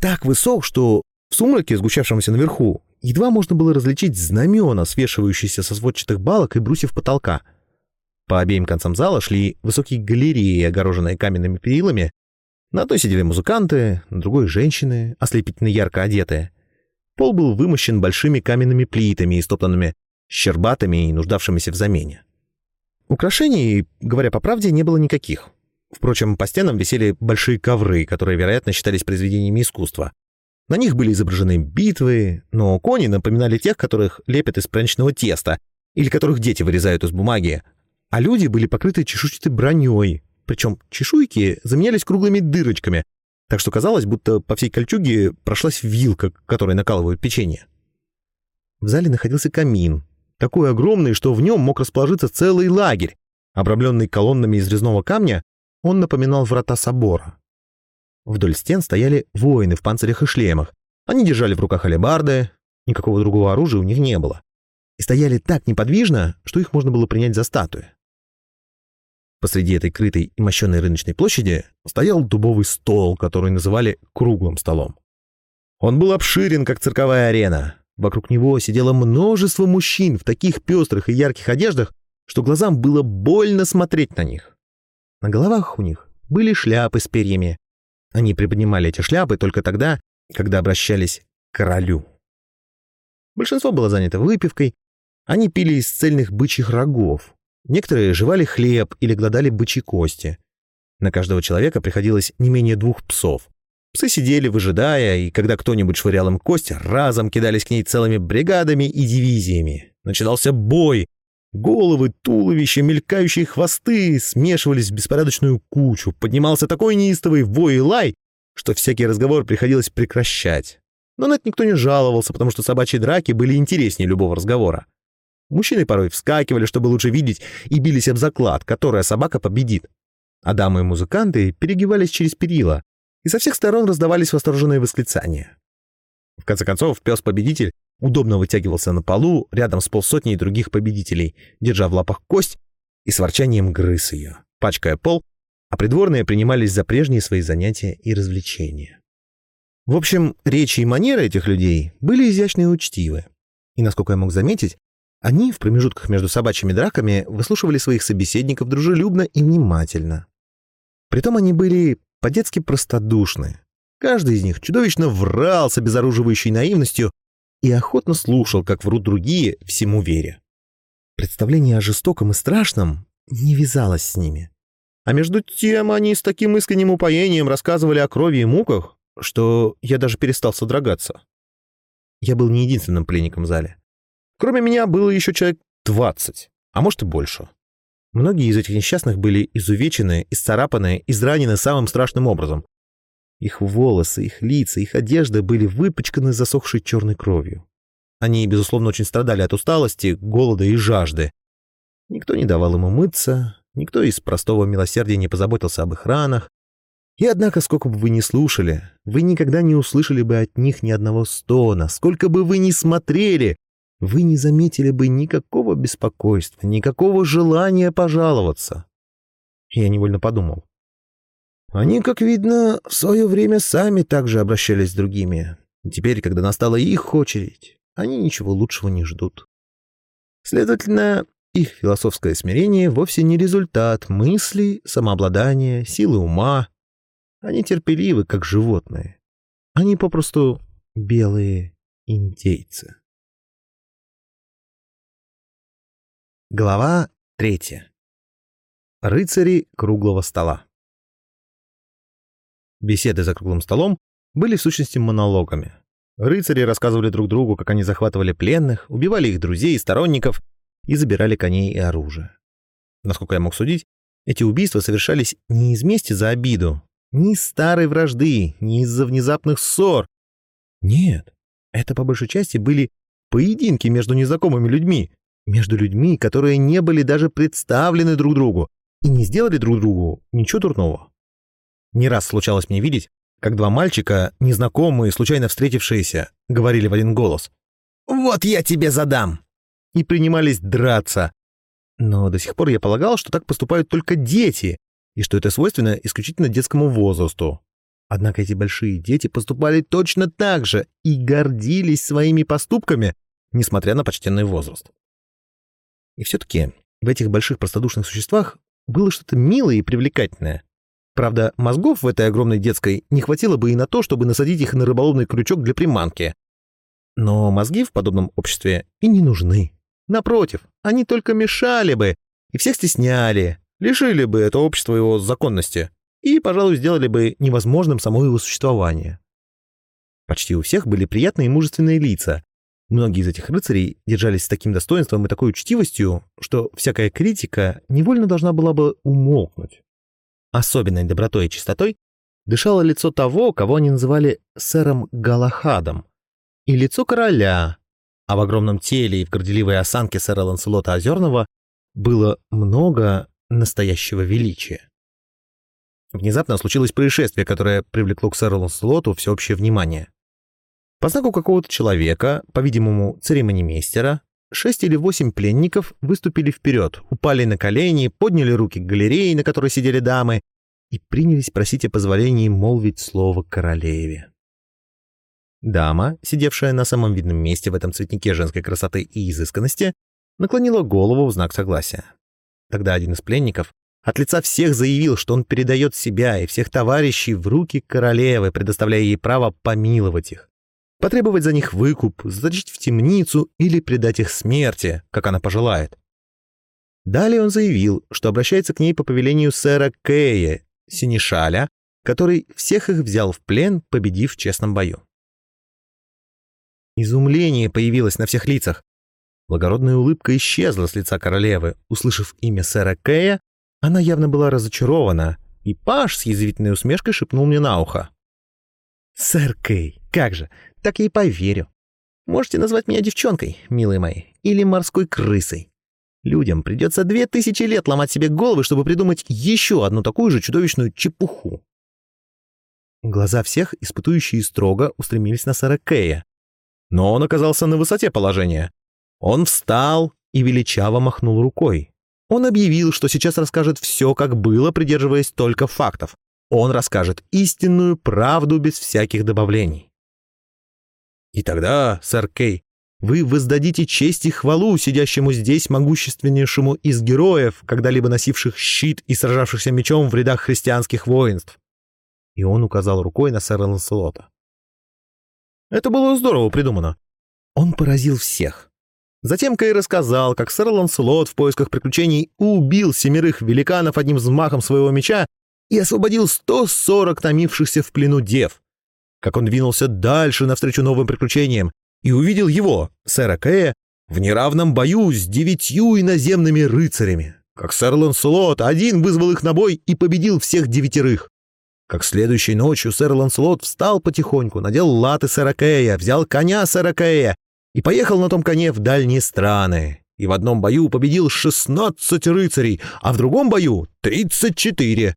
Speaker 1: Так высок, что в сумраке, сгущавшемся наверху, едва можно было различить знамена, свешивающиеся со сводчатых балок и брусьев потолка. По обеим концам зала шли высокие галереи, огороженные каменными перилами. На одной сидели музыканты, на другой — женщины, ослепительно ярко одетые. Пол был вымощен большими каменными плитами, истоптанными щербатыми и нуждавшимися в замене. Украшений, говоря по правде, не было никаких. Впрочем, по стенам висели большие ковры, которые, вероятно, считались произведениями искусства. На них были изображены битвы, но кони напоминали тех, которых лепят из пряничного теста или которых дети вырезают из бумаги, а люди были покрыты чешуйчатой броней, причем чешуйки заменялись круглыми дырочками, так что казалось, будто по всей кольчуге прошлась вилка, которой накалывают печенье. В зале находился камин, такой огромный, что в нем мог расположиться целый лагерь, обрамленный колоннами из резного камня он напоминал врата собора. Вдоль стен стояли воины в панцирях и шлемах. Они держали в руках алебарды, никакого другого оружия у них не было. И стояли так неподвижно, что их можно было принять за статуи. Посреди этой крытой и мощенной рыночной площади стоял дубовый стол, который называли круглым столом. Он был обширен, как цирковая арена. Вокруг него сидело множество мужчин в таких пестрых и ярких одеждах, что глазам было больно смотреть на них. На головах у них были шляпы с перьями. Они приподнимали эти шляпы только тогда, когда обращались к королю. Большинство было занято выпивкой. Они пили из цельных бычьих рогов. Некоторые жевали хлеб или гладали бычьи кости. На каждого человека приходилось не менее двух псов. Псы сидели, выжидая, и когда кто-нибудь швырял им кость, разом кидались к ней целыми бригадами и дивизиями. Начинался бой, Головы, туловища, мелькающие хвосты смешивались в беспорядочную кучу. Поднимался такой неистовый вой и лай, что всякий разговор приходилось прекращать. Но на это никто не жаловался, потому что собачьи драки были интереснее любого разговора. Мужчины порой вскакивали, чтобы лучше видеть, и бились об заклад, которая собака победит. А дамы и музыканты перегибались через перила, и со всех сторон раздавались восторженные восклицания. В конце концов, пес-победитель удобно вытягивался на полу рядом с полсотней других победителей, держа в лапах кость и с ворчанием грыз ее, пачкая пол, а придворные принимались за прежние свои занятия и развлечения. В общем, речи и манеры этих людей были изящны и учтивы. И, насколько я мог заметить, они в промежутках между собачьими драками выслушивали своих собеседников дружелюбно и внимательно. Притом они были по-детски простодушны. Каждый из них чудовищно врал с обезоруживающей наивностью и охотно слушал, как врут другие, всему веря. Представление о жестоком и страшном не вязалось с ними. А между тем они с таким искренним упоением рассказывали о крови и муках, что я даже перестал содрогаться. Я был не единственным пленником в зале. Кроме меня было еще человек двадцать, а может и больше. Многие из этих несчастных были изувечены, исцарапаны, изранены самым страшным образом. Их волосы, их лица, их одежда были выпачканы засохшей черной кровью. Они, безусловно, очень страдали от усталости, голода и жажды. Никто не давал им умыться, никто из простого милосердия не позаботился об их ранах. И однако, сколько бы вы ни слушали, вы никогда не услышали бы от них ни одного стона, сколько бы вы ни смотрели, вы не заметили бы никакого беспокойства, никакого желания пожаловаться. Я невольно подумал. Они, как видно, в свое время сами также обращались с другими. Теперь, когда настала их очередь, они ничего лучшего не ждут. Следовательно, их философское смирение вовсе не результат мыслей, самообладания, силы ума. Они терпеливы, как животные. Они попросту белые индейцы. Глава третья. Рыцари круглого стола. Беседы за круглым столом были в сущности монологами. Рыцари рассказывали друг другу, как они захватывали пленных, убивали их друзей и сторонников и забирали коней и оружие. Насколько я мог судить, эти убийства совершались не из мести за обиду, ни из старой вражды, ни из-за внезапных ссор. Нет, это по большей части были поединки между незнакомыми людьми, между людьми, которые не были даже представлены друг другу и не сделали друг другу ничего дурного. Не раз случалось мне видеть, как два мальчика, незнакомые, случайно встретившиеся, говорили в один голос «Вот я тебе задам!» и принимались драться. Но до сих пор я полагал, что так поступают только дети, и что это свойственно исключительно детскому возрасту. Однако эти большие дети поступали точно так же и гордились своими поступками, несмотря на почтенный возраст. И все-таки в этих больших простодушных существах было что-то милое и привлекательное. Правда, мозгов в этой огромной детской не хватило бы и на то, чтобы насадить их на рыболовный крючок для приманки. Но мозги в подобном обществе и не нужны. Напротив, они только мешали бы и всех стесняли, лишили бы это общество его законности и, пожалуй, сделали бы невозможным само его существование. Почти у всех были приятные и мужественные лица, Многие из этих рыцарей держались с таким достоинством и такой учтивостью, что всякая критика невольно должна была бы умолкнуть. Особенной добротой и чистотой дышало лицо того, кого они называли сэром Галахадом, и лицо короля, а в огромном теле и в горделивой осанке сэра Ланселота Озерного было много настоящего величия. Внезапно случилось происшествие, которое привлекло к сэру Ланселоту всеобщее внимание. По знаку какого-то человека, по-видимому, церемонимейстера, шесть или восемь пленников выступили вперед, упали на колени, подняли руки к галерее, на которой сидели дамы, и принялись просить о позволении молвить слово королеве. Дама, сидевшая на самом видном месте в этом цветнике женской красоты и изысканности, наклонила голову в знак согласия. Тогда один из пленников от лица всех заявил, что он передает себя и всех товарищей в руки королевы, предоставляя ей право помиловать их потребовать за них выкуп, заточить в темницу или предать их смерти, как она пожелает. Далее он заявил, что обращается к ней по повелению сэра Кэя, синешаля, который всех их взял в плен, победив в честном бою. Изумление появилось на всех лицах. Благородная улыбка исчезла с лица королевы. Услышав имя сэра Кэя, она явно была разочарована, и Паш с язвительной усмешкой шепнул мне на ухо. «Сэр Кэй, как же, так я и поверю. Можете назвать меня девчонкой, милые мои, или морской крысой. Людям придется две тысячи лет ломать себе головы, чтобы придумать еще одну такую же чудовищную чепуху. Глаза всех, испытующие строго, устремились на сэра Кэя. Но он оказался на высоте положения. Он встал и величаво махнул рукой. Он объявил, что сейчас расскажет все, как было, придерживаясь только фактов. Он расскажет истинную правду без всяких добавлений. И тогда, сэр Кей, вы воздадите честь и хвалу сидящему здесь могущественнейшему из героев, когда-либо носивших щит и сражавшихся мечом в рядах христианских воинств. И он указал рукой на сэра Ланселота. Это было здорово придумано. Он поразил всех. Затем Кей рассказал, как сэр Ланселот в поисках приключений убил семерых великанов одним взмахом своего меча и освободил 140 томившихся в плену дев. Как он двинулся дальше навстречу новым приключениям и увидел его, сэра Кэя, в неравном бою с девятью иноземными рыцарями. Как сэр Ланселот один вызвал их на бой и победил всех девятерых. Как следующей ночью сэр Ланселот встал потихоньку, надел латы сэра Кэя, взял коня сэра Кэя и поехал на том коне в дальние страны. И в одном бою победил 16 рыцарей, а в другом бою 34.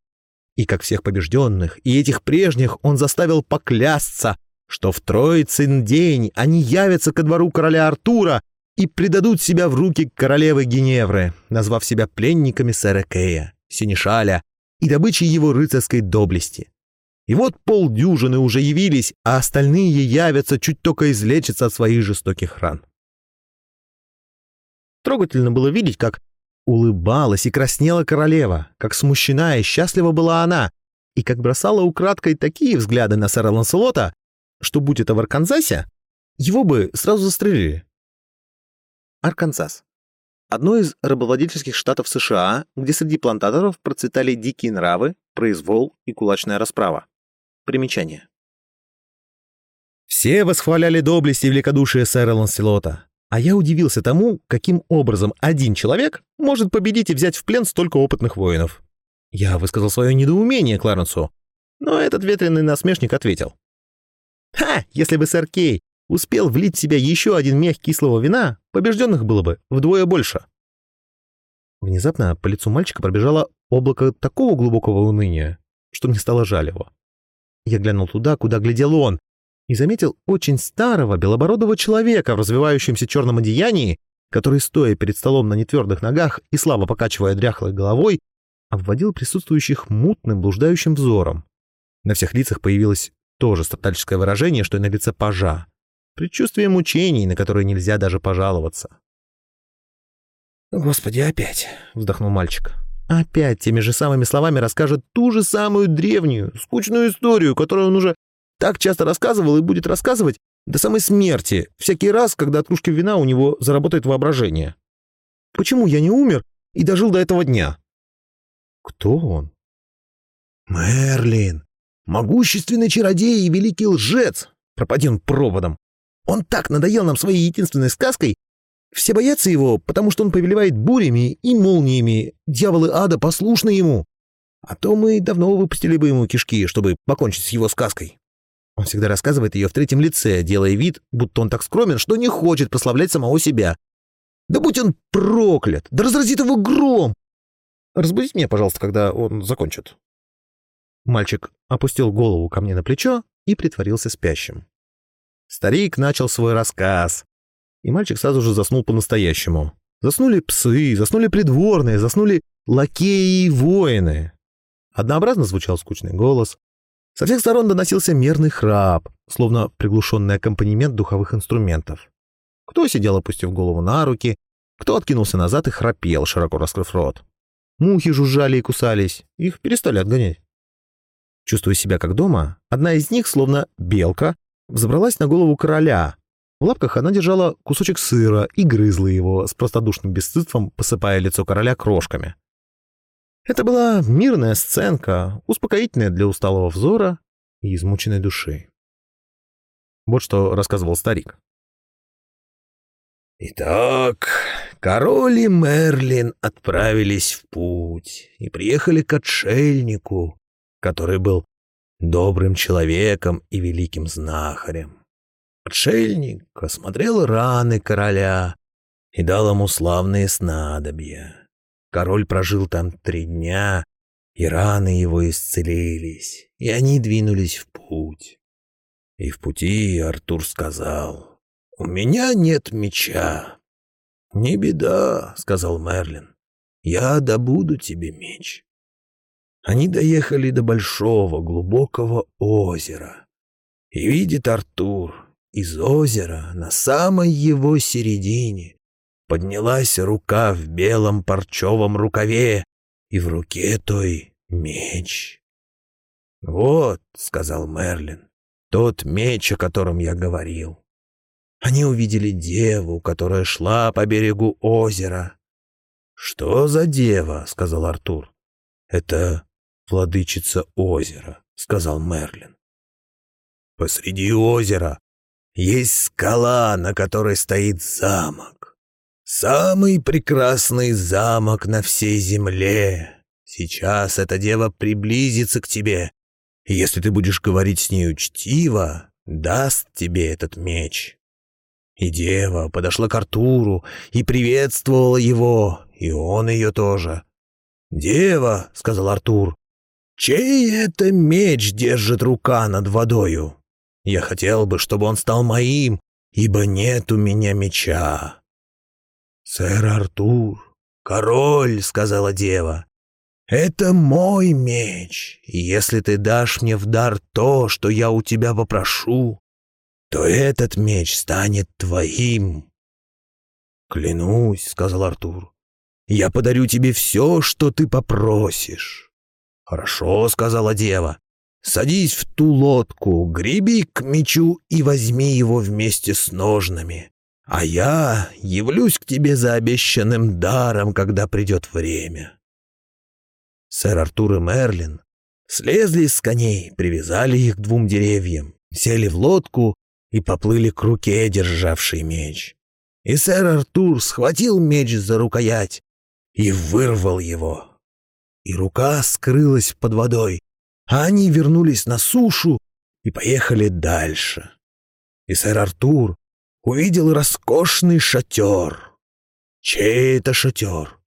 Speaker 1: И как всех побежденных, и этих прежних он заставил поклясться, что в Троицын день они явятся ко двору короля Артура и предадут себя в руки королевы Геневры, назвав себя пленниками сэра Кея, Синишаля и добычей его рыцарской доблести. И вот полдюжины уже явились, а остальные явятся, чуть только излечиться от своих жестоких ран. Трогательно было видеть, как улыбалась и краснела королева, как смущена и счастлива была она, и как бросала украдкой такие взгляды на сэра Ланселота, что будь это в Арканзасе, его бы сразу застрелили. Арканзас. Одно из рабовладельческих штатов США, где среди плантаторов процветали дикие нравы, произвол и кулачная расправа. Примечание. Все восхваляли доблесть и великодушие сэра Ланселота, а я удивился тому, каким образом один человек может победить и взять в плен столько опытных воинов. Я высказал свое недоумение Кларенсу, но этот ветреный насмешник ответил. «Ха! Если бы сэр Кей успел влить в себя еще один мех кислого вина, побежденных было бы вдвое больше». Внезапно по лицу мальчика пробежало облако такого глубокого уныния, что мне стало жаль его. Я глянул туда, куда глядел он, и заметил очень старого белобородого человека в развивающемся черном одеянии, который, стоя перед столом на нетвердых ногах и слабо покачивая дряхлой головой, обводил присутствующих мутным, блуждающим взором. На всех лицах появилось то же страдальческое выражение, что и на лице пажа. Предчувствие мучений, на которые нельзя даже пожаловаться. «Господи, опять!» — вздохнул мальчик опять теми же самыми словами расскажет ту же самую древнюю, скучную историю, которую он уже так часто рассказывал и будет рассказывать до самой смерти, всякий раз, когда от кружки вина у него заработает воображение. Почему я не умер и дожил до этого дня? Кто он? Мерлин, могущественный чародей и великий лжец, пропади он проводом. Он так надоел нам своей единственной сказкой, все боятся его, потому что он повелевает бурями и молниями. Дьяволы ада послушны ему. А то мы давно выпустили бы ему кишки, чтобы покончить с его сказкой. Он всегда рассказывает ее в третьем лице, делая вид, будто он так скромен, что не хочет прославлять самого себя. Да будь он проклят! Да разразит его гром! Разбудите меня, пожалуйста, когда он закончит. Мальчик опустил голову ко мне на плечо и притворился спящим. Старик начал свой рассказ, и мальчик сразу же заснул по-настоящему. Заснули псы, заснули придворные, заснули лакеи и воины. Однообразно звучал скучный голос. Со всех сторон доносился мерный храп, словно приглушенный аккомпанемент духовых инструментов. Кто сидел, опустив голову на руки, кто откинулся назад и храпел, широко раскрыв рот. Мухи жужжали и кусались, их перестали отгонять. Чувствуя себя как дома, одна из них, словно белка, взобралась на голову короля, в лапках она держала кусочек сыра и грызла его с простодушным бесстыдством, посыпая лицо короля крошками. Это была мирная сценка, успокоительная для усталого взора и измученной души. Вот что рассказывал старик. Итак, король и Мерлин отправились в путь и приехали к отшельнику, который был добрым человеком и великим знахарем. Отшельник осмотрел раны короля и дал ему славные снадобья. Король прожил там три дня, и раны его исцелились, и они двинулись в путь. И в пути Артур сказал,
Speaker 3: «У меня нет меча». «Не беда», — сказал Мерлин. «Я добуду тебе меч». Они доехали до большого глубокого озера. И видит Артур, из озера на самой его середине поднялась рука в белом парчевом рукаве, и в руке той меч. «Вот», — сказал Мерлин, — «тот меч, о котором я говорил». Они увидели деву, которая шла по берегу озера. «Что за дева?» — сказал Артур. «Это владычица озера», — сказал Мерлин. «Посреди озера есть скала, на которой стоит замок. Самый прекрасный замок на всей земле. Сейчас эта дева приблизится к тебе, если ты будешь говорить с ней учтиво, даст тебе этот меч. И дева подошла к Артуру и приветствовала его, и он ее тоже. «Дева», — сказал Артур, — «чей это меч держит рука над водою?» Я хотел бы, чтобы он стал моим, ибо нет у меня меча». «Сэр Артур, король», — сказала дева, — «это мой меч, и если ты дашь мне в дар то, что я у тебя попрошу, то этот меч станет твоим». «Клянусь», — сказал Артур, — «я подарю тебе все, что ты попросишь». «Хорошо», — сказала дева, Садись в ту лодку, греби к мечу и возьми его вместе с ножнами. А я явлюсь к тебе за обещанным даром, когда придет время». Сэр Артур и Мерлин слезли с коней, привязали их к двум деревьям, сели в лодку и поплыли к руке, державшей меч. И сэр Артур схватил меч за рукоять и вырвал его. И рука скрылась под водой, а они вернулись на сушу и поехали дальше. И сэр Артур увидел роскошный шатер. Чей это шатер?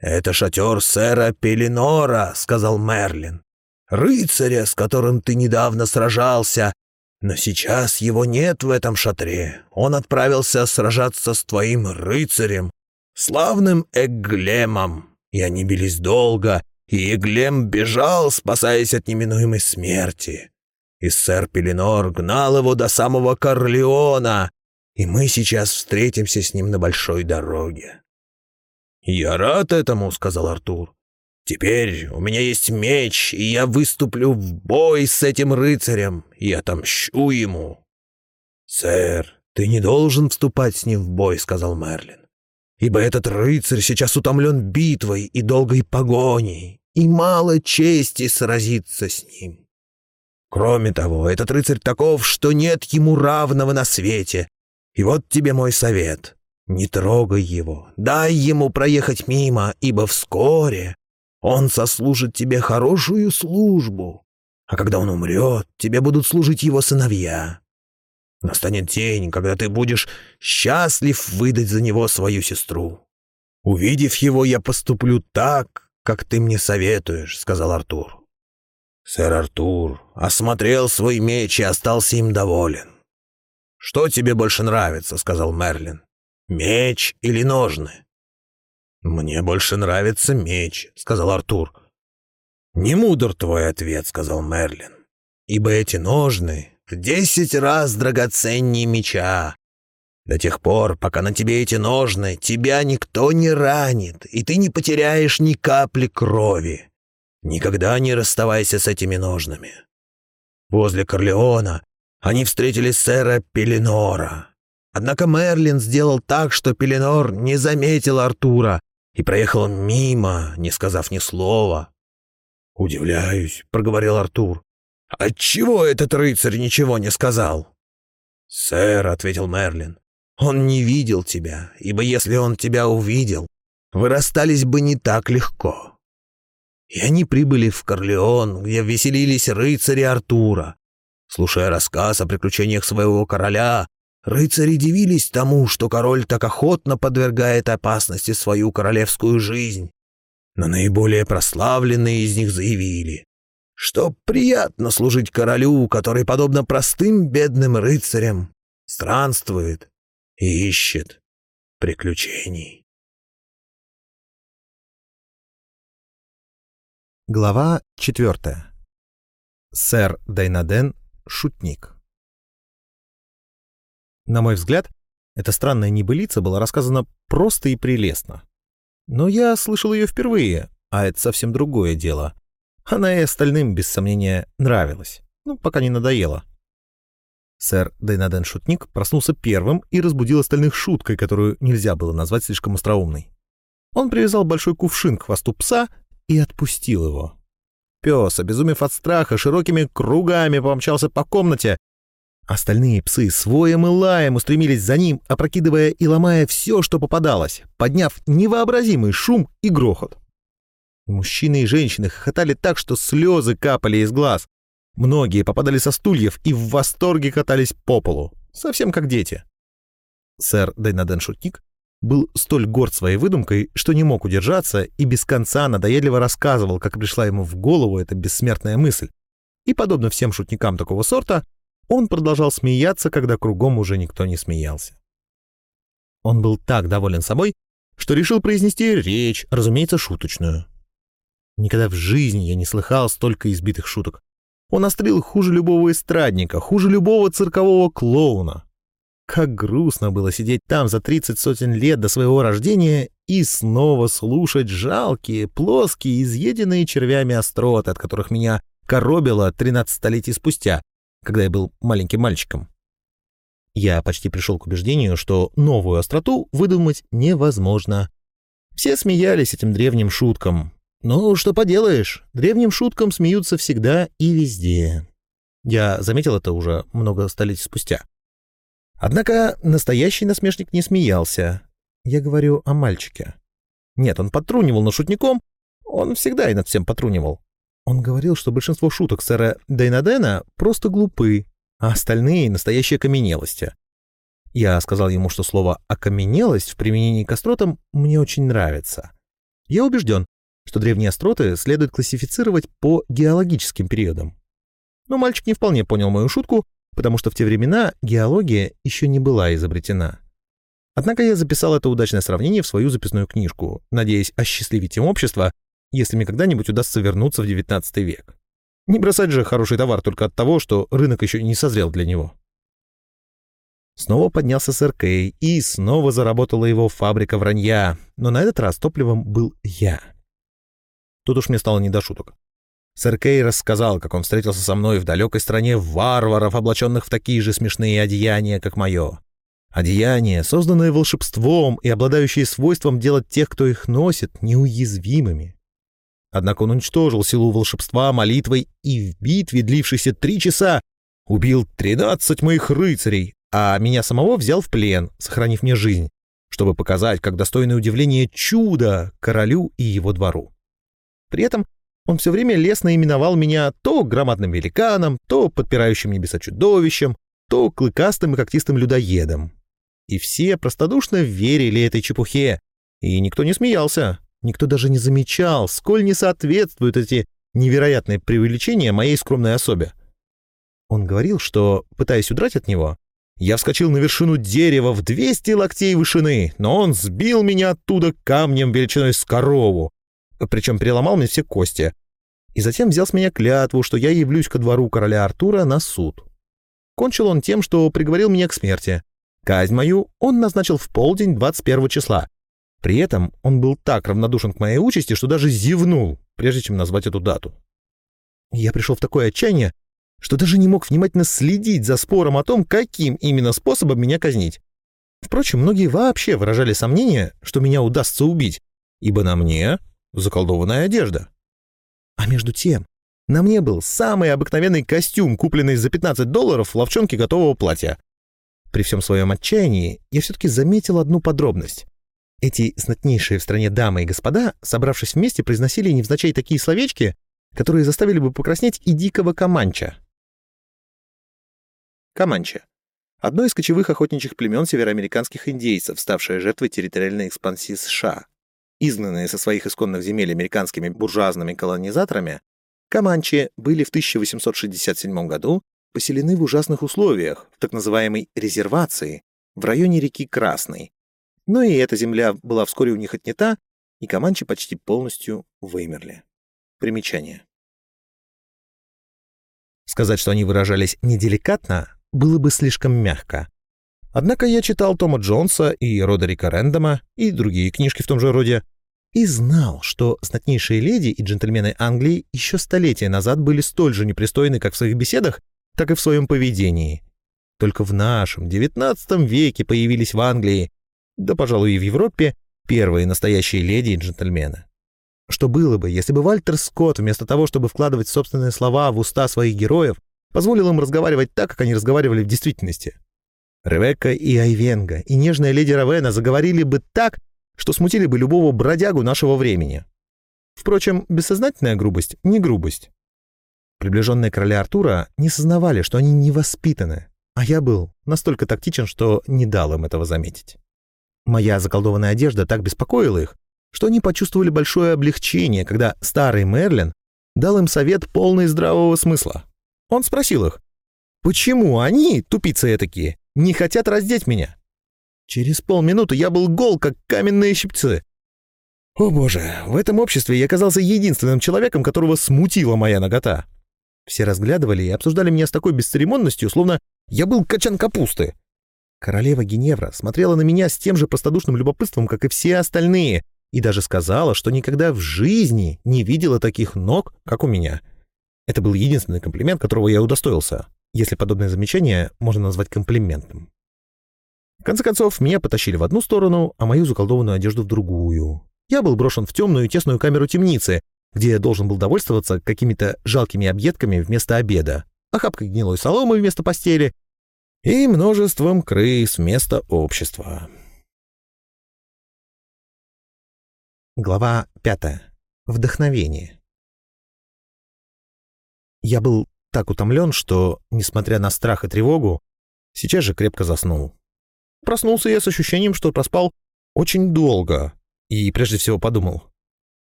Speaker 3: «Это шатер сэра Пеленора», — сказал Мерлин. «Рыцаря, с которым ты недавно сражался, но сейчас его нет в этом шатре. Он отправился сражаться с твоим рыцарем, славным Эглемом, и они бились долго, и Глем бежал, спасаясь от неминуемой смерти. И сэр Пеленор гнал его до самого Корлеона, и мы сейчас встретимся с ним на большой дороге». «Я рад этому», — сказал Артур. «Теперь у меня есть меч, и я выступлю в бой с этим рыцарем и отомщу ему». «Сэр, ты не должен вступать с ним в бой», — сказал Мерлин, «ибо этот рыцарь сейчас утомлен битвой и долгой погоней, и мало чести сразиться с ним. Кроме того, этот рыцарь таков, что нет ему равного на свете. И вот тебе мой совет. Не трогай его, дай ему проехать мимо, ибо вскоре он сослужит тебе хорошую службу. А когда он умрет, тебе будут служить его сыновья. Настанет день, когда ты будешь счастлив выдать за него свою сестру. Увидев его, я поступлю так, как ты мне советуешь», — сказал Артур. Сэр Артур осмотрел свой меч и остался им доволен. «Что тебе больше нравится?» — сказал Мерлин. «Меч или ножны?» «Мне больше нравится меч», — сказал Артур. «Не мудр твой ответ», — сказал Мерлин. «Ибо эти ножны в десять раз драгоценнее меча, до тех пор, пока на тебе эти ножны, тебя никто не ранит, и ты не потеряешь ни капли крови. Никогда не расставайся с этими ножнами. Возле Корлеона они встретили сэра Пеленора. Однако Мерлин сделал так, что Пеленор не заметил Артура и проехал мимо, не сказав ни слова. «Удивляюсь», — проговорил Артур. «Отчего этот рыцарь ничего не сказал?» «Сэр», — ответил Мерлин, он не видел тебя, ибо если он тебя увидел, вы расстались бы не так легко. И они прибыли в Корлеон, где веселились рыцари Артура. Слушая рассказ о приключениях своего короля, рыцари дивились тому, что король так охотно подвергает опасности свою королевскую жизнь. Но наиболее прославленные из них заявили, что приятно служить королю, который, подобно простым бедным рыцарям, странствует и ищет приключений.
Speaker 1: Глава четвертая. Сэр Дайнаден — шутник. На мой взгляд, эта странная небылица была рассказана просто и прелестно. Но я слышал ее впервые, а это совсем другое дело. Она и остальным, без сомнения, нравилась. Ну, пока не надоела. Сэр Дайнаден Шутник проснулся первым и разбудил остальных шуткой, которую нельзя было назвать слишком остроумной. Он привязал большой кувшин к хвосту пса и отпустил его. Пес, обезумев от страха, широкими кругами помчался по комнате. Остальные псы с воем и лаем устремились за ним, опрокидывая и ломая все, что попадалось, подняв невообразимый шум и грохот. Мужчины и женщины хохотали так, что слезы капали из глаз. Многие попадали со стульев и в восторге катались по полу, совсем как дети. Сэр Дайнаден Шутник был столь горд своей выдумкой, что не мог удержаться и без конца надоедливо рассказывал, как пришла ему в голову эта бессмертная мысль. И, подобно всем шутникам такого сорта, он продолжал смеяться, когда кругом уже никто не смеялся. Он был так доволен собой, что решил произнести речь, разумеется, шуточную. Никогда в жизни я не слыхал столько избитых шуток. Он острил хуже любого эстрадника, хуже любого циркового клоуна. Как грустно было сидеть там за тридцать сотен лет до своего рождения и снова слушать жалкие, плоские, изъеденные червями остроты, от которых меня коробило тринадцать столетий спустя, когда я был маленьким мальчиком. Я почти пришел к убеждению, что новую остроту выдумать невозможно. Все смеялись этим древним шуткам, ну, что поделаешь, древним шуткам смеются всегда и везде. Я заметил это уже много столетий спустя. Однако настоящий насмешник не смеялся. Я говорю о мальчике. Нет, он потрунивал над шутником, он всегда и над всем потрунивал. Он говорил, что большинство шуток сэра Дейнадена просто глупы, а остальные — настоящие окаменелости. Я сказал ему, что слово «окаменелость» в применении к остротам мне очень нравится. Я убежден, что древние остроты следует классифицировать по геологическим периодам. Но мальчик не вполне понял мою шутку, потому что в те времена геология еще не была изобретена. Однако я записал это удачное сравнение в свою записную книжку, надеясь осчастливить им общество, если мне когда-нибудь удастся вернуться в XIX век. Не бросать же хороший товар только от того, что рынок еще не созрел для него. Снова поднялся сэр Кей, и снова заработала его фабрика вранья, но на этот раз топливом был я. Тут уж мне стало не до шуток. Сэр Кей рассказал, как он встретился со мной в далекой стране варваров, облаченных в такие же смешные одеяния, как мое. Одеяния, созданные волшебством и обладающие свойством делать тех, кто их носит, неуязвимыми. Однако он уничтожил силу волшебства молитвой и в битве, длившейся три часа, убил тринадцать моих рыцарей, а меня самого взял в плен, сохранив мне жизнь, чтобы показать, как достойное удивление чудо королю и его двору. При этом он все время лестно именовал меня то громадным великаном, то подпирающим небеса чудовищем, то клыкастым и когтистым людоедом. И все простодушно верили этой чепухе, и никто не смеялся, никто даже не замечал, сколь не соответствуют эти невероятные преувеличения моей скромной особе. Он говорил, что, пытаясь удрать от него, я вскочил на вершину дерева в 200 локтей вышины, но он сбил меня оттуда камнем величиной с корову, причем переломал мне все кости. И затем взял с меня клятву, что я явлюсь ко двору короля Артура на суд. Кончил он тем, что приговорил меня к смерти. Казнь мою он назначил в полдень 21 числа. При этом он был так равнодушен к моей участи, что даже зевнул, прежде чем назвать эту дату. Я пришел в такое отчаяние, что даже не мог внимательно следить за спором о том, каким именно способом меня казнить. Впрочем, многие вообще выражали сомнение, что меня удастся убить, ибо на мне заколдованная одежда. А между тем, на мне был самый обыкновенный костюм, купленный за 15 долларов в ловчонке готового платья. При всем своем отчаянии я все-таки заметил одну подробность. Эти знатнейшие в стране дамы и господа, собравшись вместе, произносили невзначай такие словечки, которые заставили бы покраснеть и дикого Каманча. Каманча. Одно из кочевых охотничьих племен североамериканских индейцев, ставшее жертвой территориальной экспансии США. Изгнанные со своих исконных земель американскими буржуазными колонизаторами, Каманчи были в 1867 году поселены в ужасных условиях, в так называемой резервации, в районе реки Красной. Но и эта земля была вскоре у них отнята, и команчи почти полностью вымерли. Примечание. Сказать, что они выражались неделикатно, было бы слишком мягко. Однако я читал Тома Джонса и Родерика Рэндома и другие книжки в том же роде, и знал, что знатнейшие леди и джентльмены Англии еще столетия назад были столь же непристойны как в своих беседах, так и в своем поведении. Только в нашем XIX веке появились в Англии, да, пожалуй, и в Европе, первые настоящие леди и джентльмены. Что было бы, если бы Вальтер Скотт, вместо того, чтобы вкладывать собственные слова в уста своих героев, позволил им разговаривать так, как они разговаривали в действительности? Ревекка и Айвенга, и нежная леди Равена заговорили бы так, что смутили бы любого бродягу нашего времени. Впрочем, бессознательная грубость — не грубость. Приближенные короля Артура не сознавали, что они невоспитаны, а я был настолько тактичен, что не дал им этого заметить. Моя заколдованная одежда так беспокоила их, что они почувствовали большое облегчение, когда старый Мерлин дал им совет полный здравого смысла. Он спросил их, почему они, тупицы этакие, не хотят раздеть меня? Через полминуты я был гол, как каменные щипцы. О боже, в этом обществе я оказался единственным человеком, которого смутила моя нагота. Все разглядывали и обсуждали меня с такой бесцеремонностью, словно я был качан капусты. Королева Геневра смотрела на меня с тем же простодушным любопытством, как и все остальные, и даже сказала, что никогда в жизни не видела таких ног, как у меня. Это был единственный комплимент, которого я удостоился, если подобное замечание можно назвать комплиментом. В конце концов, меня потащили в одну сторону, а мою заколдованную одежду в другую. Я был брошен в темную тесную камеру темницы, где я должен был довольствоваться какими-то жалкими объедками вместо обеда, охапкой гнилой соломы вместо постели и множеством крыс вместо общества. Глава пятая. Вдохновение. Я был так утомлен, что, несмотря на страх и тревогу, сейчас же крепко заснул. Проснулся я с ощущением, что проспал очень долго, и прежде всего подумал.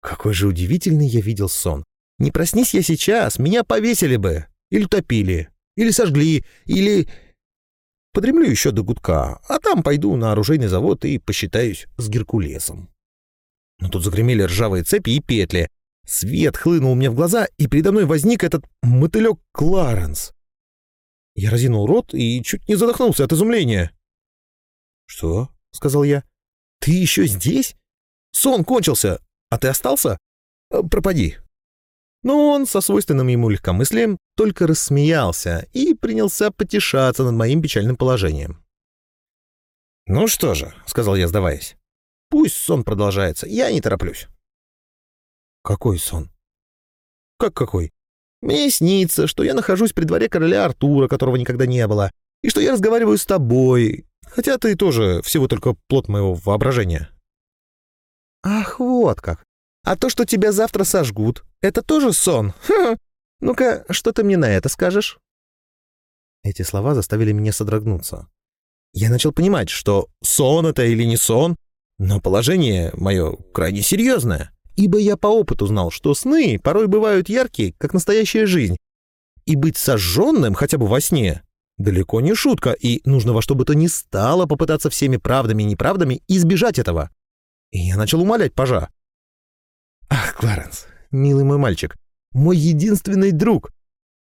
Speaker 1: Какой же удивительный я видел сон. Не проснись я сейчас, меня повесили бы, или топили, или сожгли, или... Подремлю еще до гудка, а там пойду на оружейный завод и посчитаюсь с Геркулесом. Но тут загремели ржавые цепи и петли. Свет хлынул мне в глаза, и передо мной возник этот мотылек Кларенс. Я разинул рот и чуть не задохнулся от изумления. «Что?» — сказал я. «Ты еще здесь? Сон кончился, а ты остался? Э, пропади». Но он со свойственным ему легкомыслием только рассмеялся и принялся потешаться над моим печальным положением. «Ну что же», — сказал я, сдаваясь, — «пусть сон продолжается, я не тороплюсь». «Какой сон?» «Как какой? Мне снится, что я нахожусь при дворе короля Артура, которого никогда не было, и что я разговариваю с тобой, Хотя ты тоже всего только плод моего воображения. Ах, вот как. А то, что тебя завтра сожгут, это тоже сон? (laughs) Ну-ка, что ты мне на это скажешь? Эти слова заставили меня содрогнуться. Я начал понимать, что сон это или не сон, но положение мое крайне серьезное, ибо я по опыту знал, что сны порой бывают яркие, как настоящая жизнь, и быть сожженным хотя бы во сне Далеко не шутка, и нужно во что бы то ни стало попытаться всеми правдами и неправдами избежать этого. И я начал умолять пажа. «Ах, Кларенс, милый мой мальчик, мой единственный друг.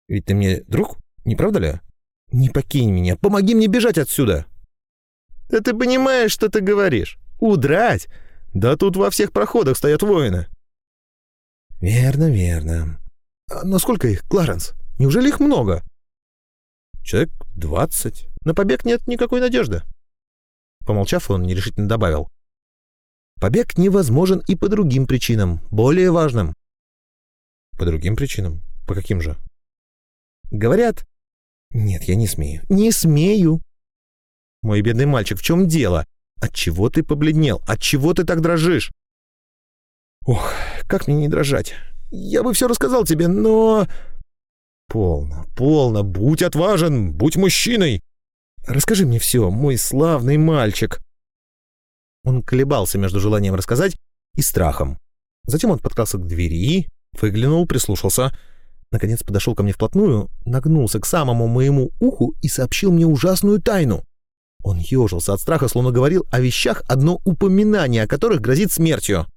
Speaker 1: Ведь ты мне друг, не правда ли? Не покинь меня, помоги мне бежать отсюда!» «Да ты понимаешь, что ты говоришь? Удрать? Да тут во всех проходах стоят воины!» «Верно, верно. А насколько их, Кларенс? Неужели их много?» Человек двадцать. На побег нет никакой надежды. Помолчав, он нерешительно добавил. Побег невозможен и по другим причинам, более важным. По другим причинам? По каким же? Говорят... Нет, я не смею. Не смею. Мой бедный мальчик, в чем дело? Отчего ты побледнел? Отчего ты так дрожишь? Ох, как мне не дрожать? Я бы все рассказал тебе, но... «Полно, полно, будь отважен, будь мужчиной! Расскажи мне все, мой славный мальчик!» Он колебался между желанием рассказать и страхом. Затем он подкрался к двери, выглянул, прислушался. наконец подошел ко мне вплотную, нагнулся к самому моему уху и сообщил мне ужасную тайну. Он ежился от страха, словно говорил о вещах, одно упоминание о которых грозит смертью.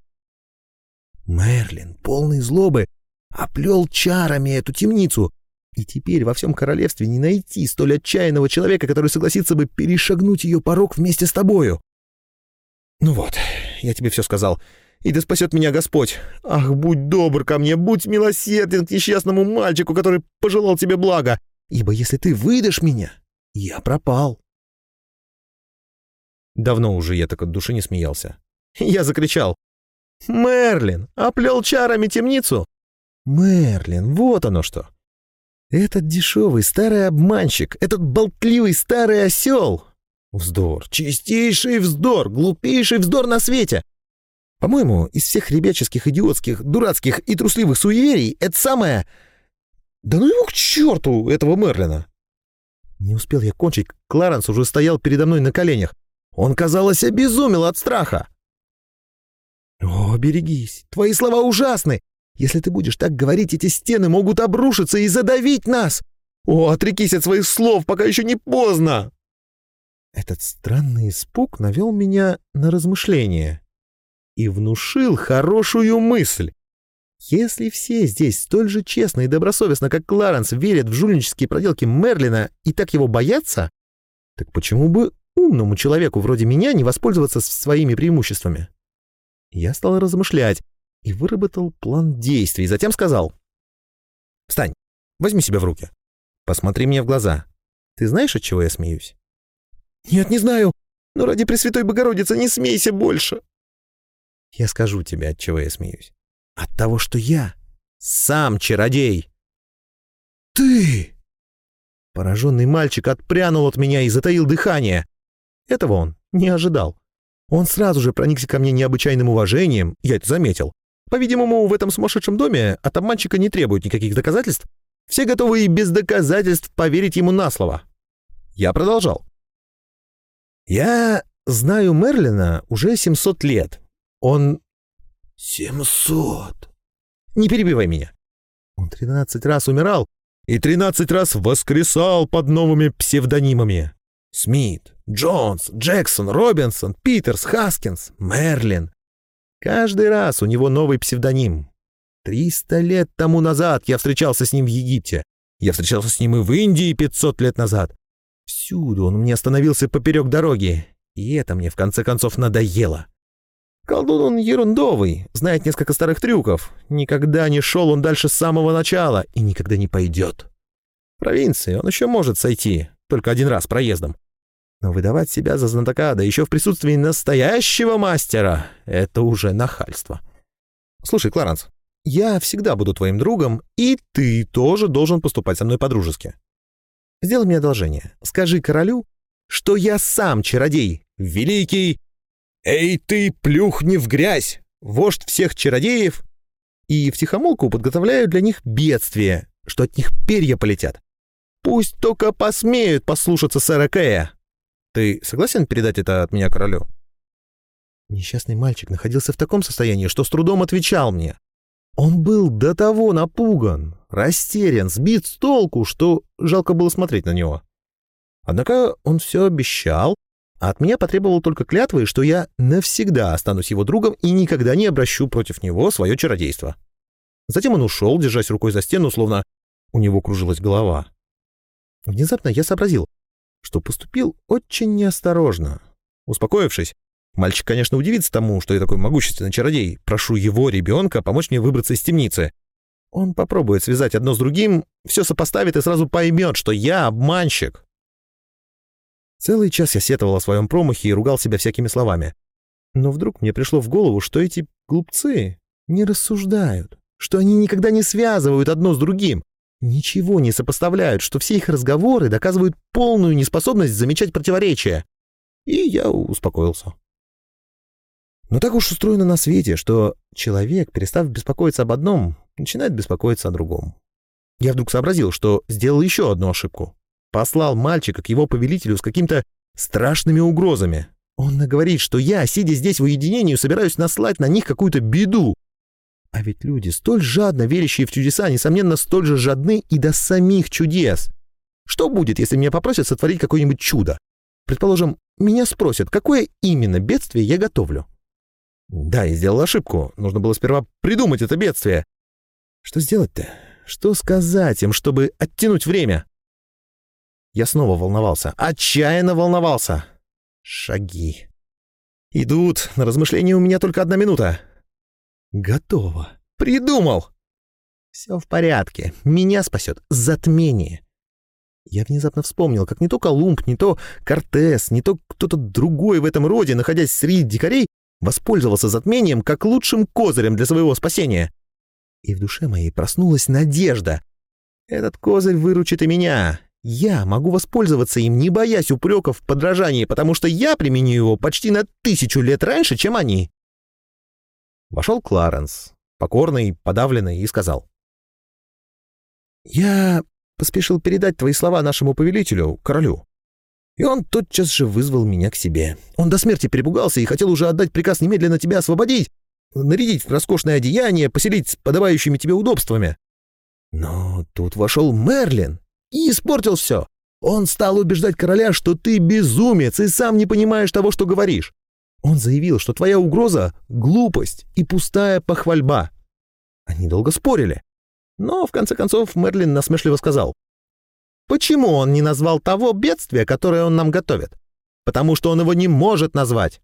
Speaker 1: Мерлин, полный злобы, оплел чарами эту темницу, и теперь во всем королевстве не найти столь отчаянного человека, который согласится бы перешагнуть ее порог вместе с тобою. Ну вот, я тебе все сказал. И да спасет меня Господь. Ах, будь добр ко мне, будь милосерден к несчастному мальчику, который пожелал тебе блага. Ибо если ты выдашь меня, я пропал. Давно уже я так от души не смеялся. Я закричал. «Мерлин! Оплел чарами темницу!» «Мерлин, вот оно что!» «Этот дешевый старый обманщик, этот болтливый старый осел!» Вздор, чистейший вздор, глупейший вздор на свете. По-моему, из всех ребяческих, идиотских, дурацких и трусливых суеверий это самое... Да ну его к черту, этого Мерлина! Не успел я кончить, Кларенс уже стоял передо мной на коленях. Он, казалось, обезумел от страха. «О, берегись! Твои слова ужасны! Если ты будешь так говорить, эти стены могут обрушиться и задавить нас! О, отрекись от своих слов, пока еще не поздно!» Этот странный испуг навел меня на размышления и внушил хорошую мысль. Если все здесь столь же честно и добросовестно, как Кларенс, верят в жульнические проделки Мерлина и так его боятся, так почему бы умному человеку вроде меня не воспользоваться своими преимуществами? Я стал размышлять и выработал план действий, затем сказал. «Встань, возьми себя в руки. Посмотри мне в глаза. Ты знаешь, от чего я смеюсь?» «Нет, не знаю. Но ради Пресвятой Богородицы не смейся больше!» Я скажу тебе, от чего я смеюсь. От того, что я сам чародей. Ты! Пораженный мальчик отпрянул от меня и затаил дыхание. Этого он не ожидал. Он сразу же проникся ко мне необычайным уважением, я это заметил. По-видимому, в этом сумасшедшем доме от обманщика не требуют никаких доказательств. Все готовы и без доказательств поверить ему на слово. Я продолжал. Я знаю Мерлина уже 700 лет, он...
Speaker 3: Семьсот.
Speaker 1: Не перебивай меня. Он тринадцать раз умирал и тринадцать раз воскресал под новыми псевдонимами. Смит, Джонс, Джексон, Робинсон, Питерс, Хаскинс, Мерлин. Каждый раз у него новый псевдоним. Триста лет тому назад я встречался с ним в Египте. Я встречался с ним и в Индии пятьсот лет назад. Всюду он мне остановился поперек дороги, и это мне в конце концов надоело. Колдун он ерундовый, знает несколько старых трюков. Никогда не шел он дальше с самого начала и никогда не пойдет. В провинции он еще может сойти, только один раз проездом. Но выдавать себя за знатока, да еще в присутствии настоящего мастера, это уже нахальство. Слушай, Кларенс, я всегда буду твоим другом, и ты тоже должен поступать со мной по-дружески. Сделай мне одолжение. Скажи королю, что я сам чародей, великий «Эй ты, плюхни в грязь! Вождь всех чародеев!» И втихомолку подготовляю для них бедствие, что от них перья полетят. Пусть только посмеют послушаться сэра Кэя. Ты согласен передать это от меня королю?» Несчастный мальчик находился в таком состоянии, что с трудом отвечал мне. Он был до того напуган, растерян, сбит с толку, что жалко было смотреть на него. Однако он все обещал а от меня потребовал только клятвы, что я навсегда останусь его другом и никогда не обращу против него свое чародейство. Затем он ушел, держась рукой за стену, словно у него кружилась голова. Внезапно я сообразил, что поступил очень неосторожно. Успокоившись, мальчик, конечно, удивится тому, что я такой могущественный чародей, прошу его ребенка помочь мне выбраться из темницы. Он попробует связать одно с другим, все сопоставит и сразу поймет, что я обманщик. Целый час я сетовал о своем промахе и ругал себя всякими словами. Но вдруг мне пришло в голову, что эти глупцы не рассуждают, что они никогда не связывают одно с другим, ничего не сопоставляют, что все их разговоры доказывают полную неспособность замечать противоречия. И я успокоился. Но так уж устроено на свете, что человек, перестав беспокоиться об одном, начинает беспокоиться о другом. Я вдруг сообразил, что сделал еще одну ошибку послал мальчика к его повелителю с какими-то страшными угрозами. Он наговорит, что я, сидя здесь в уединении, собираюсь наслать на них какую-то беду. А ведь люди, столь жадно верящие в чудеса, несомненно, столь же жадны и до самих чудес. Что будет, если меня попросят сотворить какое-нибудь чудо? Предположим, меня спросят, какое именно бедствие я готовлю. Да, я сделал ошибку. Нужно было сперва придумать это бедствие. Что сделать-то? Что сказать им, чтобы оттянуть время? Я снова волновался, отчаянно волновался. Шаги. Идут, на размышление у меня только одна минута. Готово. Придумал. Все в порядке. Меня спасет затмение. Я внезапно вспомнил, как не то Колумб, не то Кортес, не то кто-то другой в этом роде, находясь среди дикарей, воспользовался затмением как лучшим козырем для своего спасения. И в душе моей проснулась надежда. Этот козырь выручит и меня. Я могу воспользоваться им, не боясь упреков в подражании, потому что я применю его почти на тысячу лет раньше, чем они. Вошел Кларенс, покорный, подавленный, и сказал. «Я поспешил передать твои слова нашему повелителю, королю. И он тотчас же вызвал меня к себе. Он до смерти перепугался и хотел уже отдать приказ немедленно тебя освободить, нарядить в роскошное одеяние, поселить с подобающими тебе удобствами. Но тут вошел Мерлин и испортил все. Он стал убеждать короля, что ты безумец и сам не понимаешь того, что говоришь. Он заявил, что твоя угроза — глупость и пустая похвальба. Они долго спорили. Но, в конце концов, Мерлин насмешливо сказал. «Почему он не назвал того бедствия, которое он нам готовит? Потому что он его не может назвать».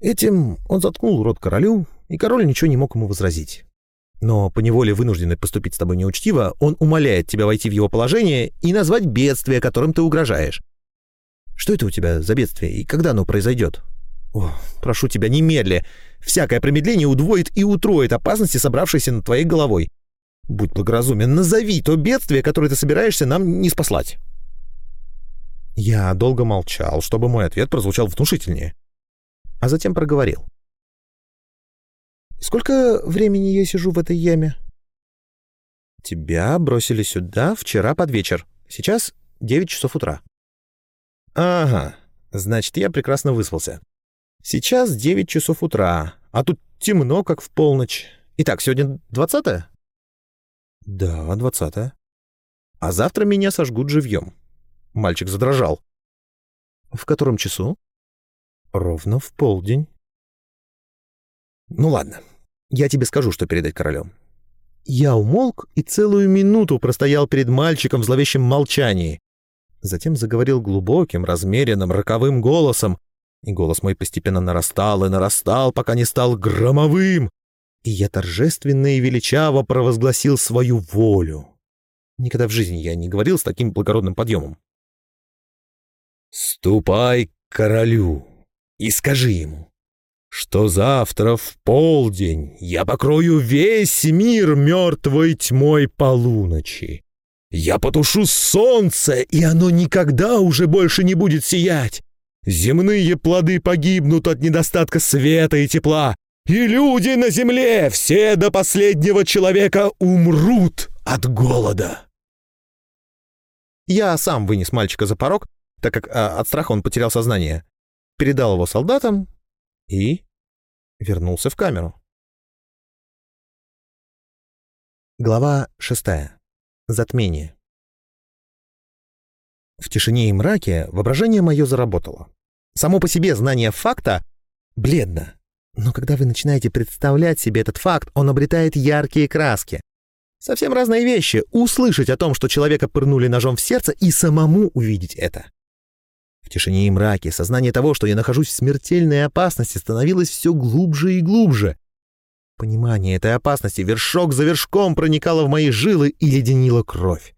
Speaker 1: Этим он заткнул рот королю, и король ничего не мог ему возразить. Но поневоле вынужденный поступить с тобой неучтиво, он умоляет тебя войти в его положение и назвать бедствие, которым ты угрожаешь. Что это у тебя за бедствие и когда оно произойдет? О, прошу тебя, немедля. Всякое промедление удвоит и утроит опасности, собравшиеся над твоей головой. Будь благоразумен, назови то бедствие, которое ты собираешься нам не спаслать. Я долго молчал, чтобы мой ответ прозвучал внушительнее. А затем проговорил. Сколько времени я сижу в этой яме? Тебя бросили сюда вчера под вечер. Сейчас девять часов утра. Ага, значит, я прекрасно выспался. Сейчас девять часов утра, а тут темно, как в полночь. Итак, сегодня двадцатое? Да, двадцатое. А завтра меня сожгут живьем. Мальчик задрожал. В котором часу? Ровно в полдень. Ну ладно, я тебе скажу, что передать королю. Я умолк и целую минуту простоял перед мальчиком в зловещем молчании. Затем заговорил глубоким, размеренным, роковым голосом, и голос мой постепенно нарастал и нарастал, пока не стал громовым, и я торжественно и величаво провозгласил свою волю. Никогда в жизни я не говорил с таким благородным подъемом. «Ступай к королю и скажи ему, что завтра в полдень я покрою весь мир мертвой тьмой полуночи. Я потушу солнце, и оно никогда уже больше не будет сиять. Земные плоды погибнут от недостатка света и тепла, и люди на земле, все до последнего человека, умрут от голода. Я сам вынес мальчика за порог, так как а, от страха он потерял сознание, передал его солдатам и вернулся в камеру. Глава шестая. Затмение. В тишине и мраке воображение мое заработало. Само по себе знание факта бледно, но когда вы начинаете представлять себе этот факт, он обретает яркие краски. Совсем разные вещи — услышать о том, что человека пырнули ножом в сердце, и самому увидеть это. В тишине и мраке сознание того, что я нахожусь в смертельной опасности, становилось все глубже и глубже. Понимание этой опасности вершок за вершком проникало в мои жилы и леденило кровь.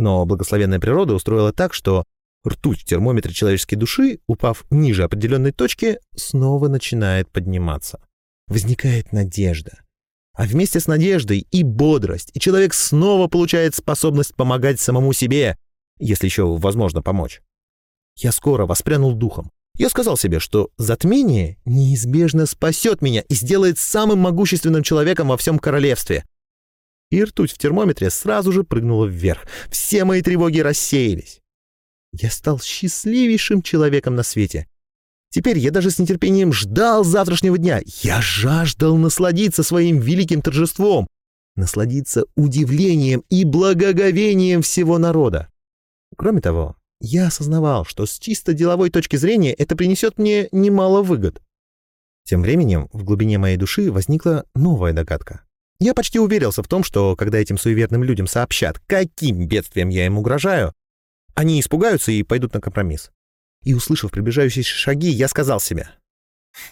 Speaker 1: Но благословенная природа устроила так, что ртуть в термометре человеческой души, упав ниже определенной точки, снова начинает подниматься. Возникает надежда. А вместе с надеждой и бодрость, и человек снова получает способность помогать самому себе, если еще возможно помочь. Я скоро воспрянул духом. Я сказал себе, что затмение неизбежно спасет меня и сделает самым могущественным человеком во всем королевстве. И ртуть в термометре сразу же прыгнула вверх. Все мои тревоги рассеялись. Я стал счастливейшим человеком на свете. Теперь я даже с нетерпением ждал завтрашнего дня. Я жаждал насладиться своим великим торжеством, насладиться удивлением и благоговением всего народа. Кроме того, я осознавал, что с чисто деловой точки зрения это принесет мне немало выгод. Тем временем в глубине моей души возникла новая догадка. Я почти уверился в том, что когда этим суеверным людям сообщат, каким бедствием я им угрожаю, они испугаются и пойдут на компромисс. И, услышав приближающиеся шаги, я сказал себе,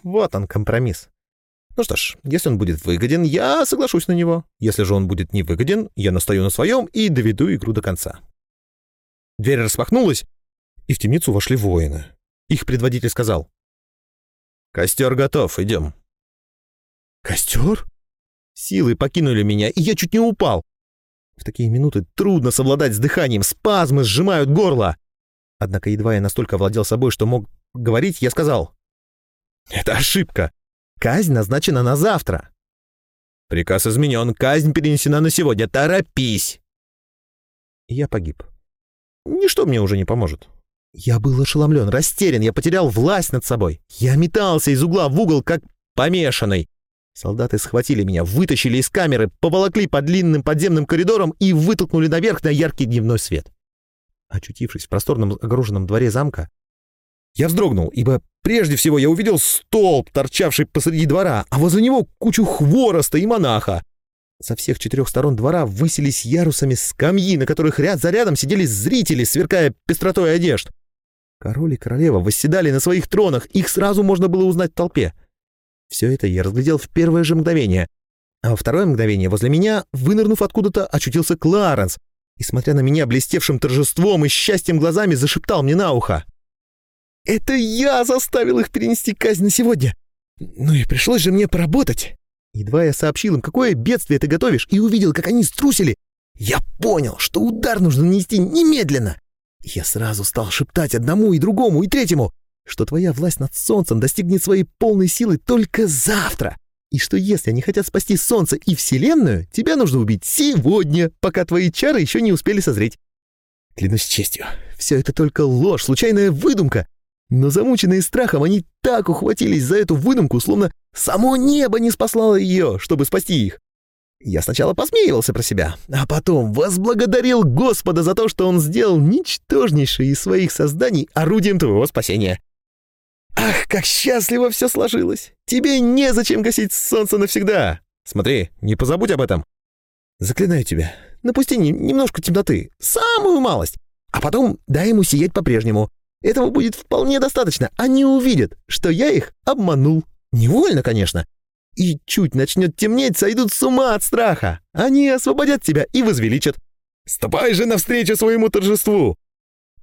Speaker 1: вот он, компромисс. Ну что ж, если он будет выгоден, я соглашусь на него. Если же он будет невыгоден, я настаю на своем и доведу игру до конца. Дверь распахнулась, и в темницу вошли воины. Их предводитель сказал. «Костер готов, идем». «Костер?» Силы покинули меня, и я чуть не упал. В такие минуты трудно совладать с дыханием, спазмы сжимают горло. Однако едва я настолько владел собой, что мог говорить, я сказал. «Это ошибка. Казнь назначена на завтра». «Приказ изменен, казнь перенесена на сегодня. Торопись!» Я погиб. Ничто мне уже не поможет. Я был ошеломлен, растерян, я потерял власть над собой. Я метался из угла в угол, как помешанный. Солдаты схватили меня, вытащили из камеры, поволокли по длинным подземным коридорам и вытолкнули наверх на яркий дневной свет. Очутившись в просторном огороженном дворе замка, я вздрогнул, ибо прежде всего я увидел столб, торчавший посреди двора, а возле него кучу хвороста и монаха. Со всех четырех сторон двора высились ярусами скамьи, на которых ряд за рядом сидели зрители, сверкая пестротой одежд. Король и королева восседали на своих тронах, их сразу можно было узнать в толпе. Все это я разглядел в первое же мгновение. А во второе мгновение возле меня, вынырнув откуда-то, очутился Кларенс и, смотря на меня блестевшим торжеством и счастьем глазами, зашептал мне на ухо. «Это я заставил их перенести казнь на сегодня! Ну и пришлось же мне поработать!» Едва я сообщил им, какое бедствие ты готовишь, и увидел, как они струсили, я понял, что удар нужно нанести немедленно. Я сразу стал шептать одному и другому и третьему, что твоя власть над солнцем достигнет своей полной силы только завтра, и что если они хотят спасти солнце и вселенную, тебя нужно убить сегодня, пока твои чары еще не успели созреть. Клянусь честью, все это только ложь, случайная выдумка. Но замученные страхом, они так ухватились за эту выдумку, словно само небо не спаслало ее, чтобы спасти их. Я сначала посмеивался про себя, а потом возблагодарил Господа за то, что Он сделал ничтожнейшее из своих созданий орудием твоего спасения. Ах, как счастливо все сложилось! Тебе незачем гасить солнце навсегда! Смотри, не позабудь об этом. Заклинаю тебя, напусти немножко темноты, самую малость, а потом дай ему сиять по-прежнему. Этого будет вполне достаточно. Они увидят, что я их обманул. Невольно, конечно. И чуть начнет темнеть, сойдут с ума от страха. Они освободят тебя и возвеличат. Ступай же навстречу своему торжеству.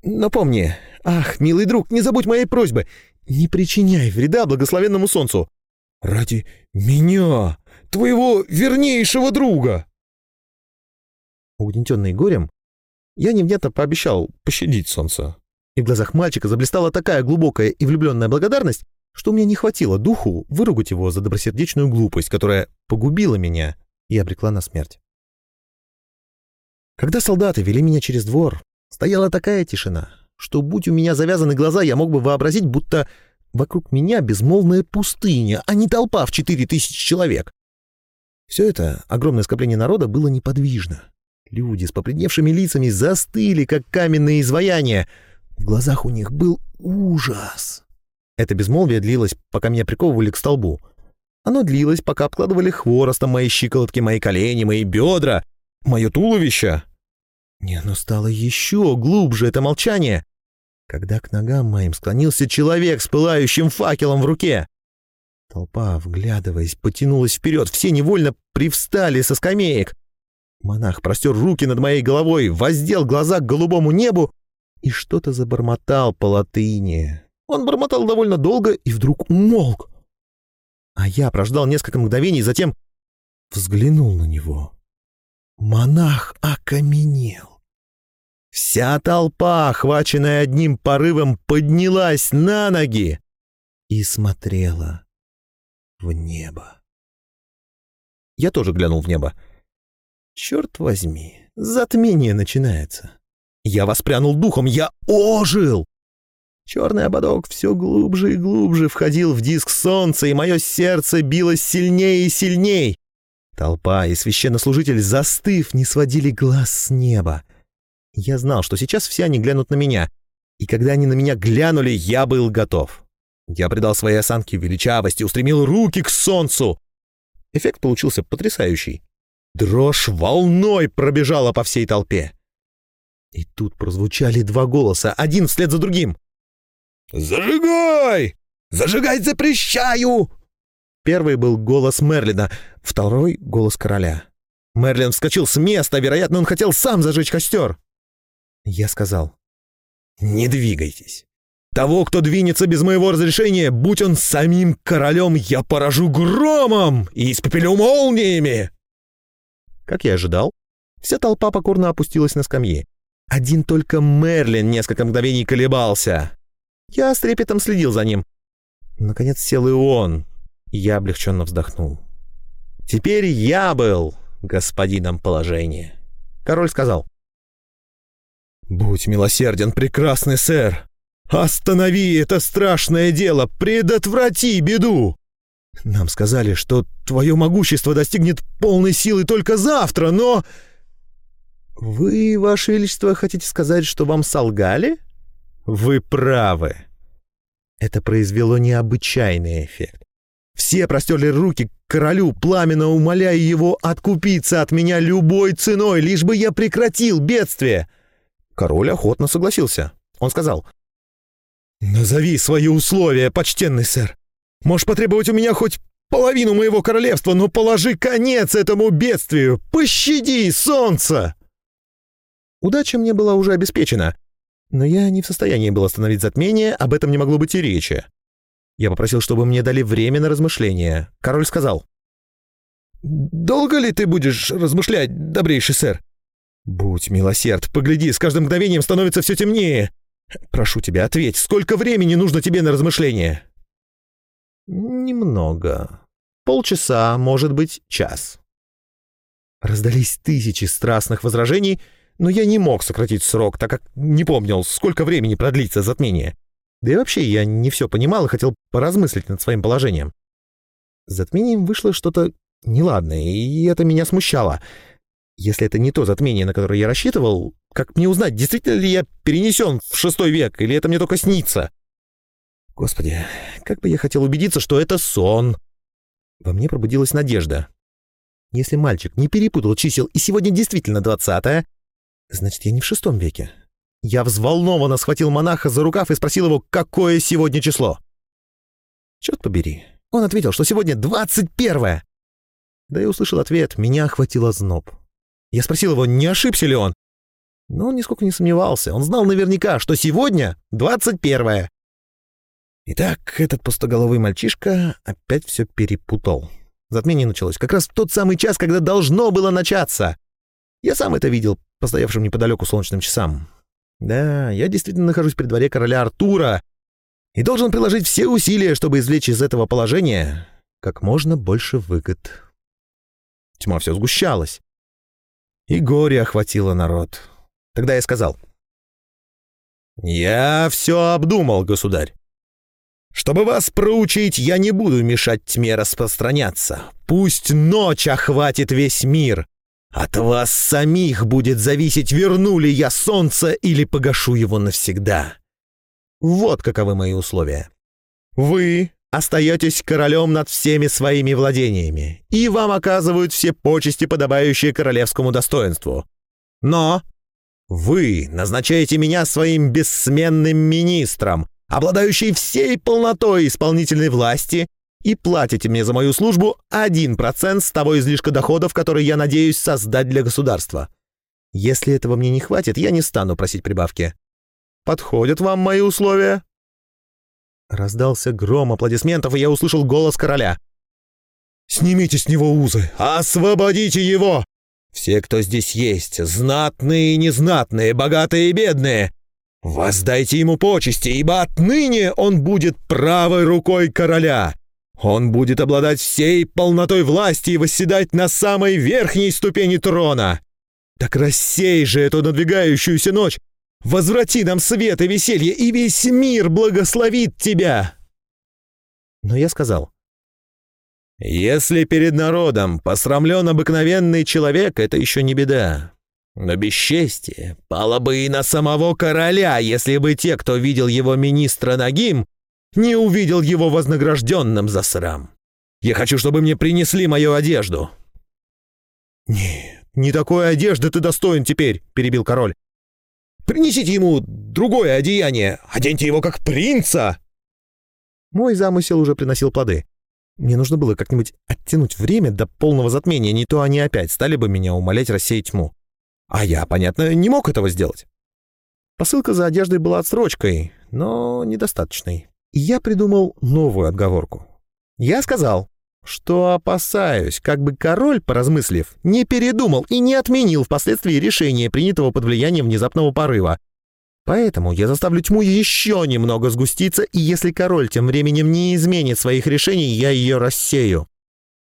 Speaker 1: Но помни, ах, милый друг, не забудь моей просьбы. Не причиняй вреда благословенному солнцу. Ради меня, твоего вернейшего друга. Угнетенный горем, я невнятно пообещал пощадить солнце. И в глазах мальчика заблистала такая глубокая и влюбленная благодарность, что у меня не хватило духу выругать его за добросердечную глупость, которая погубила меня и обрекла на смерть. Когда солдаты вели меня через двор, стояла такая тишина, что, будь у меня завязаны глаза, я мог бы вообразить, будто вокруг меня безмолвная пустыня, а не толпа в четыре тысячи человек. Все это, огромное скопление народа, было неподвижно. Люди с побледневшими лицами застыли, как каменные изваяния, в глазах у них был ужас. Это безмолвие длилось, пока меня приковывали к столбу. Оно длилось, пока обкладывали хворостом мои щиколотки, мои колени, мои бедра, мое туловище. Не, оно стало еще глубже, это молчание, когда к ногам моим склонился человек с пылающим факелом в руке. Толпа, вглядываясь, потянулась вперед, все невольно привстали со скамеек. Монах простер руки над моей головой, воздел глаза к голубому небу и что-то забормотал по латыни. Он бормотал довольно долго и вдруг умолк. А я прождал несколько мгновений, затем взглянул на него. Монах окаменел. Вся толпа, охваченная одним порывом, поднялась на ноги и смотрела в небо. Я тоже глянул в небо. Черт возьми, затмение начинается. Я воспрянул духом, я ожил. Черный ободок все глубже и глубже входил в диск солнца, и мое сердце билось сильнее и сильней. Толпа и священнослужитель, застыв, не сводили глаз с неба. Я знал, что сейчас все они глянут на меня, и когда они на меня глянули, я был готов. Я придал своей осанке величавости, устремил руки к солнцу. Эффект получился потрясающий. Дрожь волной пробежала по всей толпе. И тут прозвучали два голоса, один вслед за другим.
Speaker 2: «Зажигай! Зажигать запрещаю!»
Speaker 1: Первый был голос Мерлина, второй — голос короля. Мерлин вскочил с места, вероятно, он хотел сам зажечь костер. Я сказал, «Не двигайтесь. Того, кто двинется без моего разрешения, будь он самим королем, я поражу громом и испепелю молниями!» Как я ожидал, вся толпа покорно опустилась на скамьи. Один только Мерлин несколько мгновений колебался. Я с трепетом следил за ним. Наконец сел и он. Я облегченно вздохнул. Теперь я был господином положения. Король сказал. «Будь милосерден, прекрасный сэр! Останови это страшное дело! Предотврати беду! Нам сказали, что твое могущество достигнет полной силы только завтра, но...» «Вы, Ваше Величество, хотите сказать, что вам солгали?» «Вы правы». Это произвело необычайный эффект. Все простерли руки к королю, пламенно умоляя его откупиться от меня любой ценой, лишь бы я прекратил бедствие. Король охотно согласился. Он сказал, «Назови свои условия, почтенный сэр. Можешь потребовать у меня хоть половину моего королевства, но положи конец этому бедствию. Пощади солнце!» Удача мне была уже обеспечена, но я не в состоянии был остановить затмение, об этом не могло быть и речи. Я попросил, чтобы мне дали время на размышления. Король сказал. «Долго ли ты будешь размышлять, добрейший сэр?» «Будь милосерд, погляди, с каждым мгновением становится все темнее. Прошу тебя, ответь, сколько времени нужно тебе на размышление?» «Немного. Полчаса, может быть, час». Раздались тысячи страстных возражений, но я не мог сократить срок, так как не помнил, сколько времени продлится затмение. Да и вообще я не все понимал и хотел поразмыслить над своим положением. С затмением вышло что-то неладное, и это меня смущало. Если это не то затмение, на которое я рассчитывал, как мне узнать, действительно ли я перенесен в шестой век, или это мне только снится? Господи, как бы я хотел убедиться, что это сон. Во мне пробудилась надежда. Если мальчик не перепутал чисел и сегодня действительно двадцатое, значит, я не в шестом веке. Я взволнованно схватил монаха за рукав и спросил его, какое сегодня число. Черт побери. Он ответил, что сегодня двадцать первое. Да и услышал ответ, меня охватил озноб. Я спросил его, не ошибся ли он. Но он нисколько не сомневался. Он знал наверняка, что сегодня двадцать первое. Итак, этот пустоголовый мальчишка опять все перепутал. Затмение началось как раз в тот самый час, когда должно было начаться. Я сам это видел по стоявшим неподалеку солнечным часам. Да, я действительно нахожусь при дворе короля Артура и должен приложить все усилия, чтобы извлечь из этого положения как можно больше выгод. Тьма все сгущалась, и горе охватило народ. Тогда я сказал, «Я все обдумал, государь. Чтобы вас проучить, я не буду мешать тьме распространяться. Пусть ночь охватит весь мир. От вас самих будет зависеть, верну ли я солнце или погашу его навсегда. Вот каковы мои условия. Вы остаетесь королем над всеми своими владениями, и вам оказывают все почести, подобающие королевскому достоинству. Но вы назначаете меня своим бессменным министром, обладающий всей полнотой исполнительной власти, и платите мне за мою службу 1% с того излишка доходов, который я надеюсь создать для государства. Если этого мне не хватит, я не стану просить прибавки. Подходят вам мои условия?» Раздался гром аплодисментов, и я услышал голос короля. «Снимите с него узы! Освободите его! Все, кто здесь есть, знатные и незнатные, богатые и бедные, Воздайте ему почести, ибо отныне он будет правой рукой короля. Он будет обладать всей полнотой власти и восседать на самой верхней ступени трона. Так рассей же эту надвигающуюся ночь. Возврати нам свет и веселье, и весь мир благословит тебя!» Но я сказал, «Если перед народом посрамлен обыкновенный человек, это еще не беда. Но бесчестие пало бы и на самого короля, если бы те, кто видел его министра Нагим, не увидел его вознагражденным за срам. Я хочу, чтобы мне принесли мою одежду». «Нет, не такой одежды ты достоин теперь», — перебил король. «Принесите ему другое одеяние, оденьте его как принца». Мой замысел уже приносил плоды. Мне нужно было как-нибудь оттянуть время до полного затмения, не то они опять стали бы меня умолять рассеять тьму. А я, понятно, не мог этого сделать. Посылка за одеждой была отсрочкой, но недостаточной. И я придумал новую отговорку. Я сказал, что опасаюсь, как бы король, поразмыслив, не передумал и не отменил впоследствии решение, принятого под влиянием внезапного порыва. Поэтому я заставлю тьму еще немного сгуститься, и если король тем временем не изменит своих решений, я ее рассею.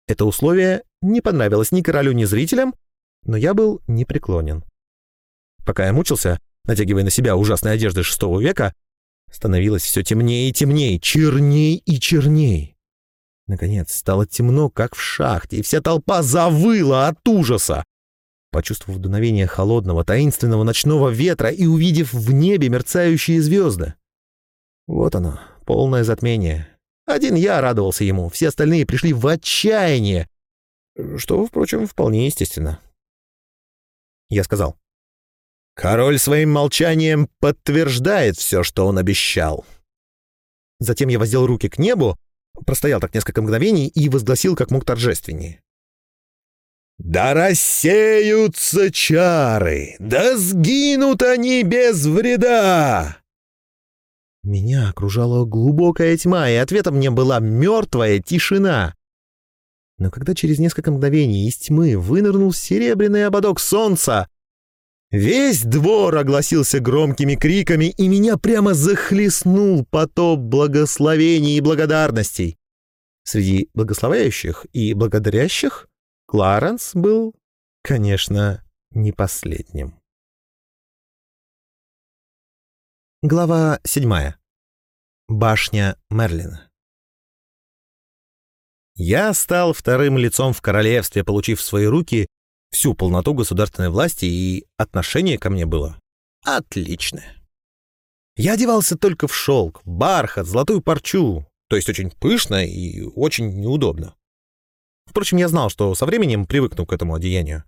Speaker 1: Это условие не понравилось ни королю, ни зрителям, но я был непреклонен. Пока я мучился, натягивая на себя ужасные одежды шестого века, становилось все темнее и темнее, черней и черней. Наконец стало темно, как в шахте, и вся толпа завыла от ужаса. Почувствовав дуновение холодного, таинственного ночного ветра и увидев в небе мерцающие звезды. Вот оно, полное затмение. Один я радовался ему, все остальные пришли в отчаяние, что, впрочем, вполне естественно. Я сказал. «Король своим молчанием подтверждает все, что он обещал». Затем я воздел руки к небу, простоял так несколько мгновений и возгласил как мог торжественнее. «Да рассеются чары! Да сгинут они без вреда!» Меня окружала глубокая тьма, и ответом мне была мертвая тишина. Но когда через несколько мгновений из тьмы вынырнул серебряный ободок солнца, весь двор огласился громкими криками, и меня прямо захлестнул потоп благословений и благодарностей. Среди благословляющих и благодарящих Кларенс был, конечно, не последним. Глава седьмая. Башня Мерлина. Я стал вторым лицом в королевстве, получив в свои руки всю полноту государственной власти, и отношение ко мне было отличное. Я одевался только в шелк, бархат, золотую парчу, то есть очень пышно и очень неудобно. Впрочем, я знал, что со временем привыкну к этому одеянию.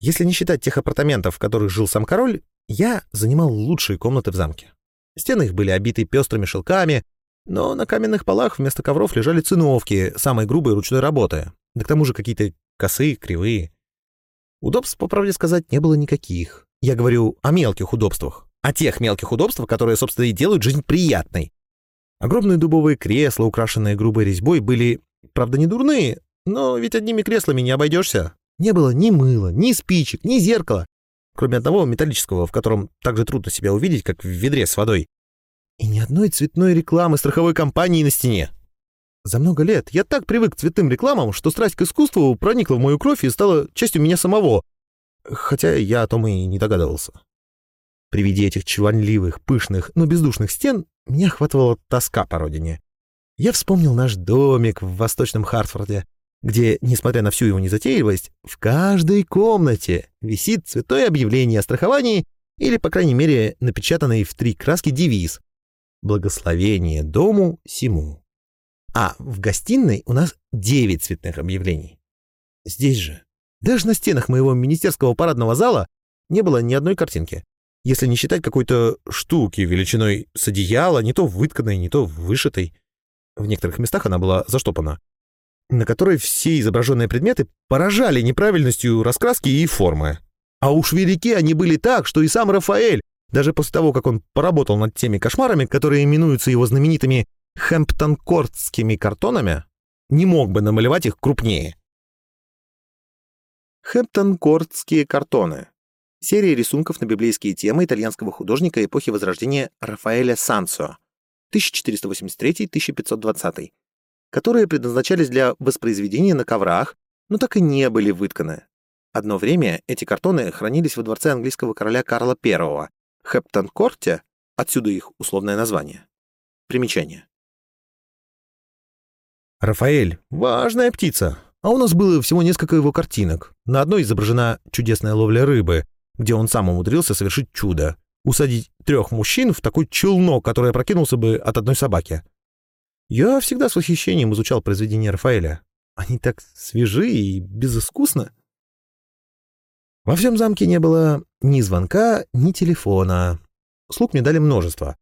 Speaker 1: Если не считать тех апартаментов, в которых жил сам король, я занимал лучшие комнаты в замке. Стены их были обиты пестрыми шелками, но на каменных полах вместо ковров лежали циновки самой грубой ручной работы, да к тому же какие-то косые, кривые. Удобств, по правде сказать, не было никаких. Я говорю о мелких удобствах, о тех мелких удобствах, которые, собственно, и делают жизнь приятной. Огромные дубовые кресла, украшенные грубой резьбой, были, правда, не дурные, но ведь одними креслами не обойдешься. Не было ни мыла, ни спичек, ни зеркала, кроме одного металлического, в котором так же трудно себя увидеть, как в ведре с водой. И ни одной цветной рекламы страховой компании на стене. За много лет я так привык к цветным рекламам, что страсть к искусству проникла в мою кровь и стала частью меня самого, хотя я о том и не догадывался. При виде этих чванливых, пышных, но бездушных стен меня охватывала тоска по родине. Я вспомнил наш домик в восточном Хартфорде, где, несмотря на всю его незатейливость, в каждой комнате висит цветное объявление о страховании или, по крайней мере, напечатанный в три краски девиз Благословение дому сему. А в гостиной у нас девять цветных объявлений. Здесь же, даже на стенах моего министерского парадного зала не было ни одной картинки, если не считать какой-то штуки величиной с одеяла, не то вытканной, не то вышитой. В некоторых местах она была заштопана, на которой все изображенные предметы поражали неправильностью раскраски и формы. А уж велики они были так, что и сам Рафаэль, даже после того, как он поработал над теми кошмарами, которые именуются его знаменитыми хэмптон-кортскими картонами, не мог бы намалевать их крупнее. Хэмптон-кортские картоны. Серия рисунков на библейские темы итальянского художника эпохи Возрождения Рафаэля Сансо 1483-1520, которые предназначались для воспроизведения на коврах, но так и не были вытканы. Одно время эти картоны хранились во дворце английского короля Карла I, Хептонкорте, отсюда их условное название. Примечание. Рафаэль — важная птица, а у нас было всего несколько его картинок. На одной изображена чудесная ловля рыбы, где он сам умудрился совершить чудо — усадить трех мужчин в такой челнок, который опрокинулся бы от одной собаки. Я всегда с восхищением изучал произведения Рафаэля. Они так свежи и безыскусно. Во всем замке не было ни звонка, ни телефона. Слуг мне дали множество.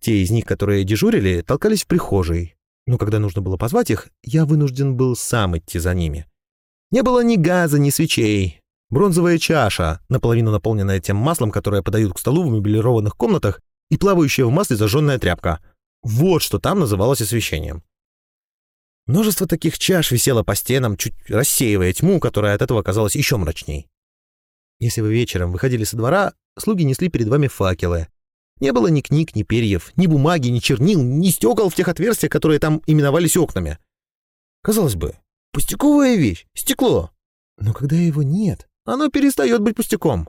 Speaker 1: Те из них, которые дежурили, толкались в прихожей. Но когда нужно было позвать их, я вынужден был сам идти за ними. Не было ни газа, ни свечей. Бронзовая чаша, наполовину наполненная тем маслом, которое подают к столу в мебелированных комнатах, и плавающая в масле зажженная тряпка. Вот что там называлось освещением. Множество таких чаш висело по стенам, чуть рассеивая тьму, которая от этого казалась еще мрачней. Если вы вечером выходили со двора, слуги несли перед вами факелы, не было ни книг, ни перьев, ни бумаги, ни чернил, ни стекол в тех отверстиях, которые там именовались окнами. Казалось бы, пустяковая вещь, стекло. Но когда его нет, оно перестает быть пустяком.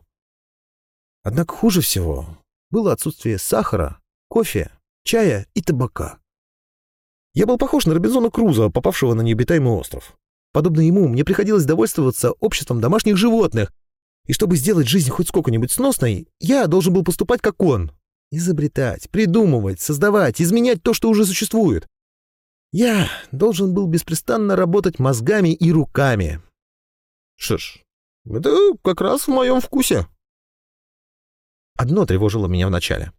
Speaker 1: Однако хуже всего было отсутствие сахара, кофе, чая и табака. Я был похож на Робинзона Круза, попавшего на необитаемый остров. Подобно ему, мне приходилось довольствоваться обществом домашних животных, и чтобы сделать жизнь хоть сколько-нибудь сносной, я должен был поступать как он, Изобретать, придумывать, создавать, изменять то, что уже существует. Я должен был беспрестанно работать мозгами и руками. Что ж, это как раз в моем вкусе. Одно тревожило меня вначале.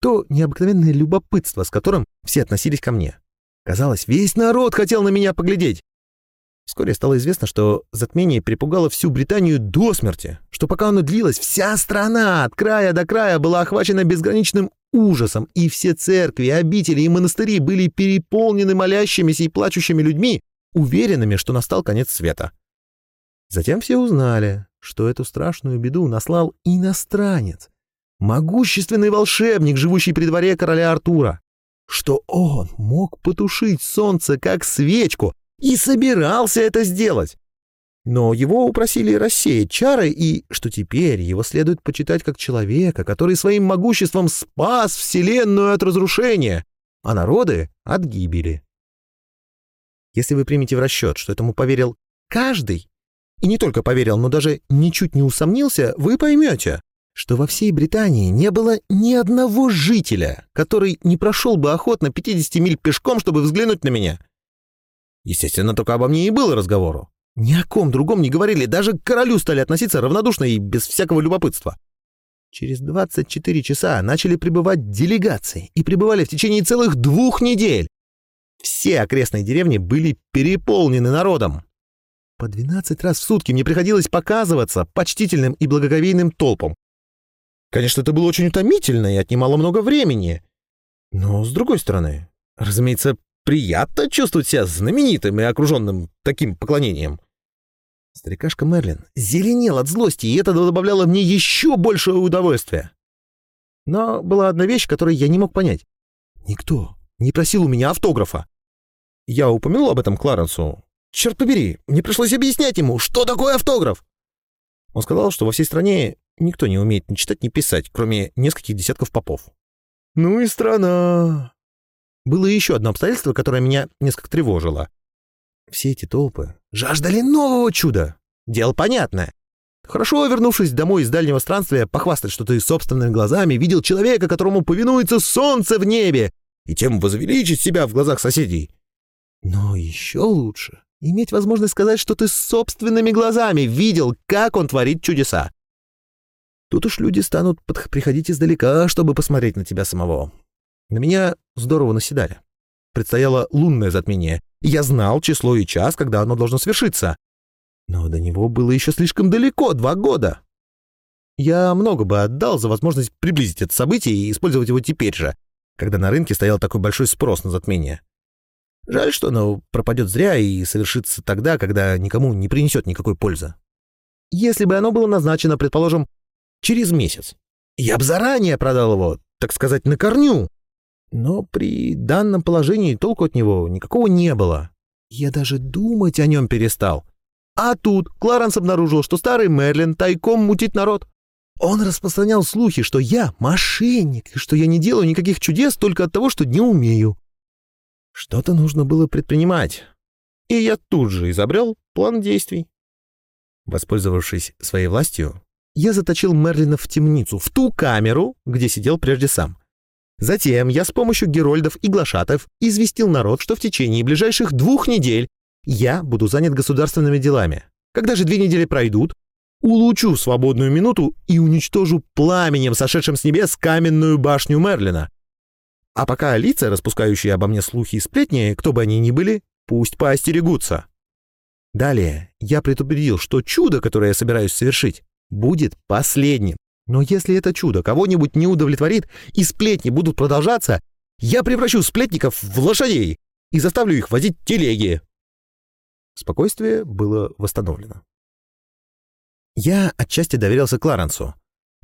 Speaker 1: То необыкновенное любопытство, с которым все относились ко мне. Казалось, весь народ хотел на меня поглядеть. Вскоре стало известно, что затмение перепугало всю Британию до смерти, что пока оно длилось, вся страна от края до края была охвачена безграничным ужасом, и все церкви, обители и монастыри были переполнены молящимися и плачущими людьми, уверенными, что настал конец света. Затем все узнали, что эту страшную беду наслал иностранец, могущественный волшебник, живущий при дворе короля Артура, что он мог потушить солнце как свечку, и собирался это сделать. Но его упросили рассеять чары и, что теперь его следует почитать как человека, который своим могуществом спас Вселенную от разрушения, а народы — от гибели. Если вы примете в расчет, что этому поверил каждый, и не только поверил, но даже ничуть не усомнился, вы поймете, что во всей Британии не было ни одного жителя, который не прошел бы охотно 50 миль пешком, чтобы взглянуть на меня. Естественно, только обо мне и было разговору. Ни о ком другом не говорили, даже к королю стали относиться равнодушно и без всякого любопытства. Через 24 часа начали прибывать делегации и прибывали в течение целых двух недель. Все окрестные деревни были переполнены народом. По 12 раз в сутки мне приходилось показываться почтительным и благоговейным толпам. Конечно, это было очень утомительно и отнимало много времени. Но, с другой стороны, разумеется, Приятно чувствовать себя знаменитым и окруженным таким поклонением. Старикашка Мерлин зеленел от злости, и это добавляло мне еще большее удовольствие. Но была одна вещь, которую я не мог понять. Никто не просил у меня автографа. Я упомянул об этом Кларенсу. Черт побери, мне пришлось объяснять ему, что такое автограф. Он сказал, что во всей стране никто не умеет ни читать, ни писать, кроме нескольких десятков попов. Ну и страна. Было еще одно обстоятельство, которое меня несколько тревожило. Все эти толпы жаждали нового чуда. Дело понятное. Хорошо, вернувшись домой из дальнего странствия, похвастать, что ты собственными глазами видел человека, которому повинуется солнце в небе, и тем возвеличить себя в глазах соседей. Но еще лучше иметь возможность сказать, что ты собственными глазами видел, как он творит чудеса. Тут уж люди станут приходить издалека, чтобы посмотреть на тебя самого. На меня здорово наседали. Предстояло лунное затмение, и я знал число и час, когда оно должно свершиться. Но до него было еще слишком далеко, два года. Я много бы отдал за возможность приблизить это событие и использовать его теперь же, когда на рынке стоял такой большой спрос на затмение. Жаль, что оно пропадет зря и совершится тогда, когда никому не принесет никакой пользы. Если бы оно было назначено, предположим, через месяц, я бы заранее продал его, так сказать, на корню, но при данном положении толку от него никакого не было. Я даже думать о нем перестал. А тут Кларенс обнаружил, что старый Мерлин тайком мутит народ. Он распространял слухи, что я мошенник, и что я не делаю никаких чудес только от того, что не умею. Что-то нужно было предпринимать. И я тут же изобрел план действий. Воспользовавшись своей властью, я заточил Мерлина в темницу, в ту камеру, где сидел прежде сам. Затем я с помощью герольдов и глашатов известил народ, что в течение ближайших двух недель я буду занят государственными делами. Когда же две недели пройдут, улучшу свободную минуту и уничтожу пламенем, сошедшим с небес, каменную башню Мерлина. А пока лица, распускающие обо мне слухи и сплетни, кто бы они ни были, пусть поостерегутся. Далее я предупредил, что чудо, которое я собираюсь совершить, будет последним. Но если это чудо кого-нибудь не удовлетворит и сплетни будут продолжаться, я превращу сплетников в лошадей и заставлю их возить телеги. Спокойствие было восстановлено. Я отчасти доверился Кларенсу,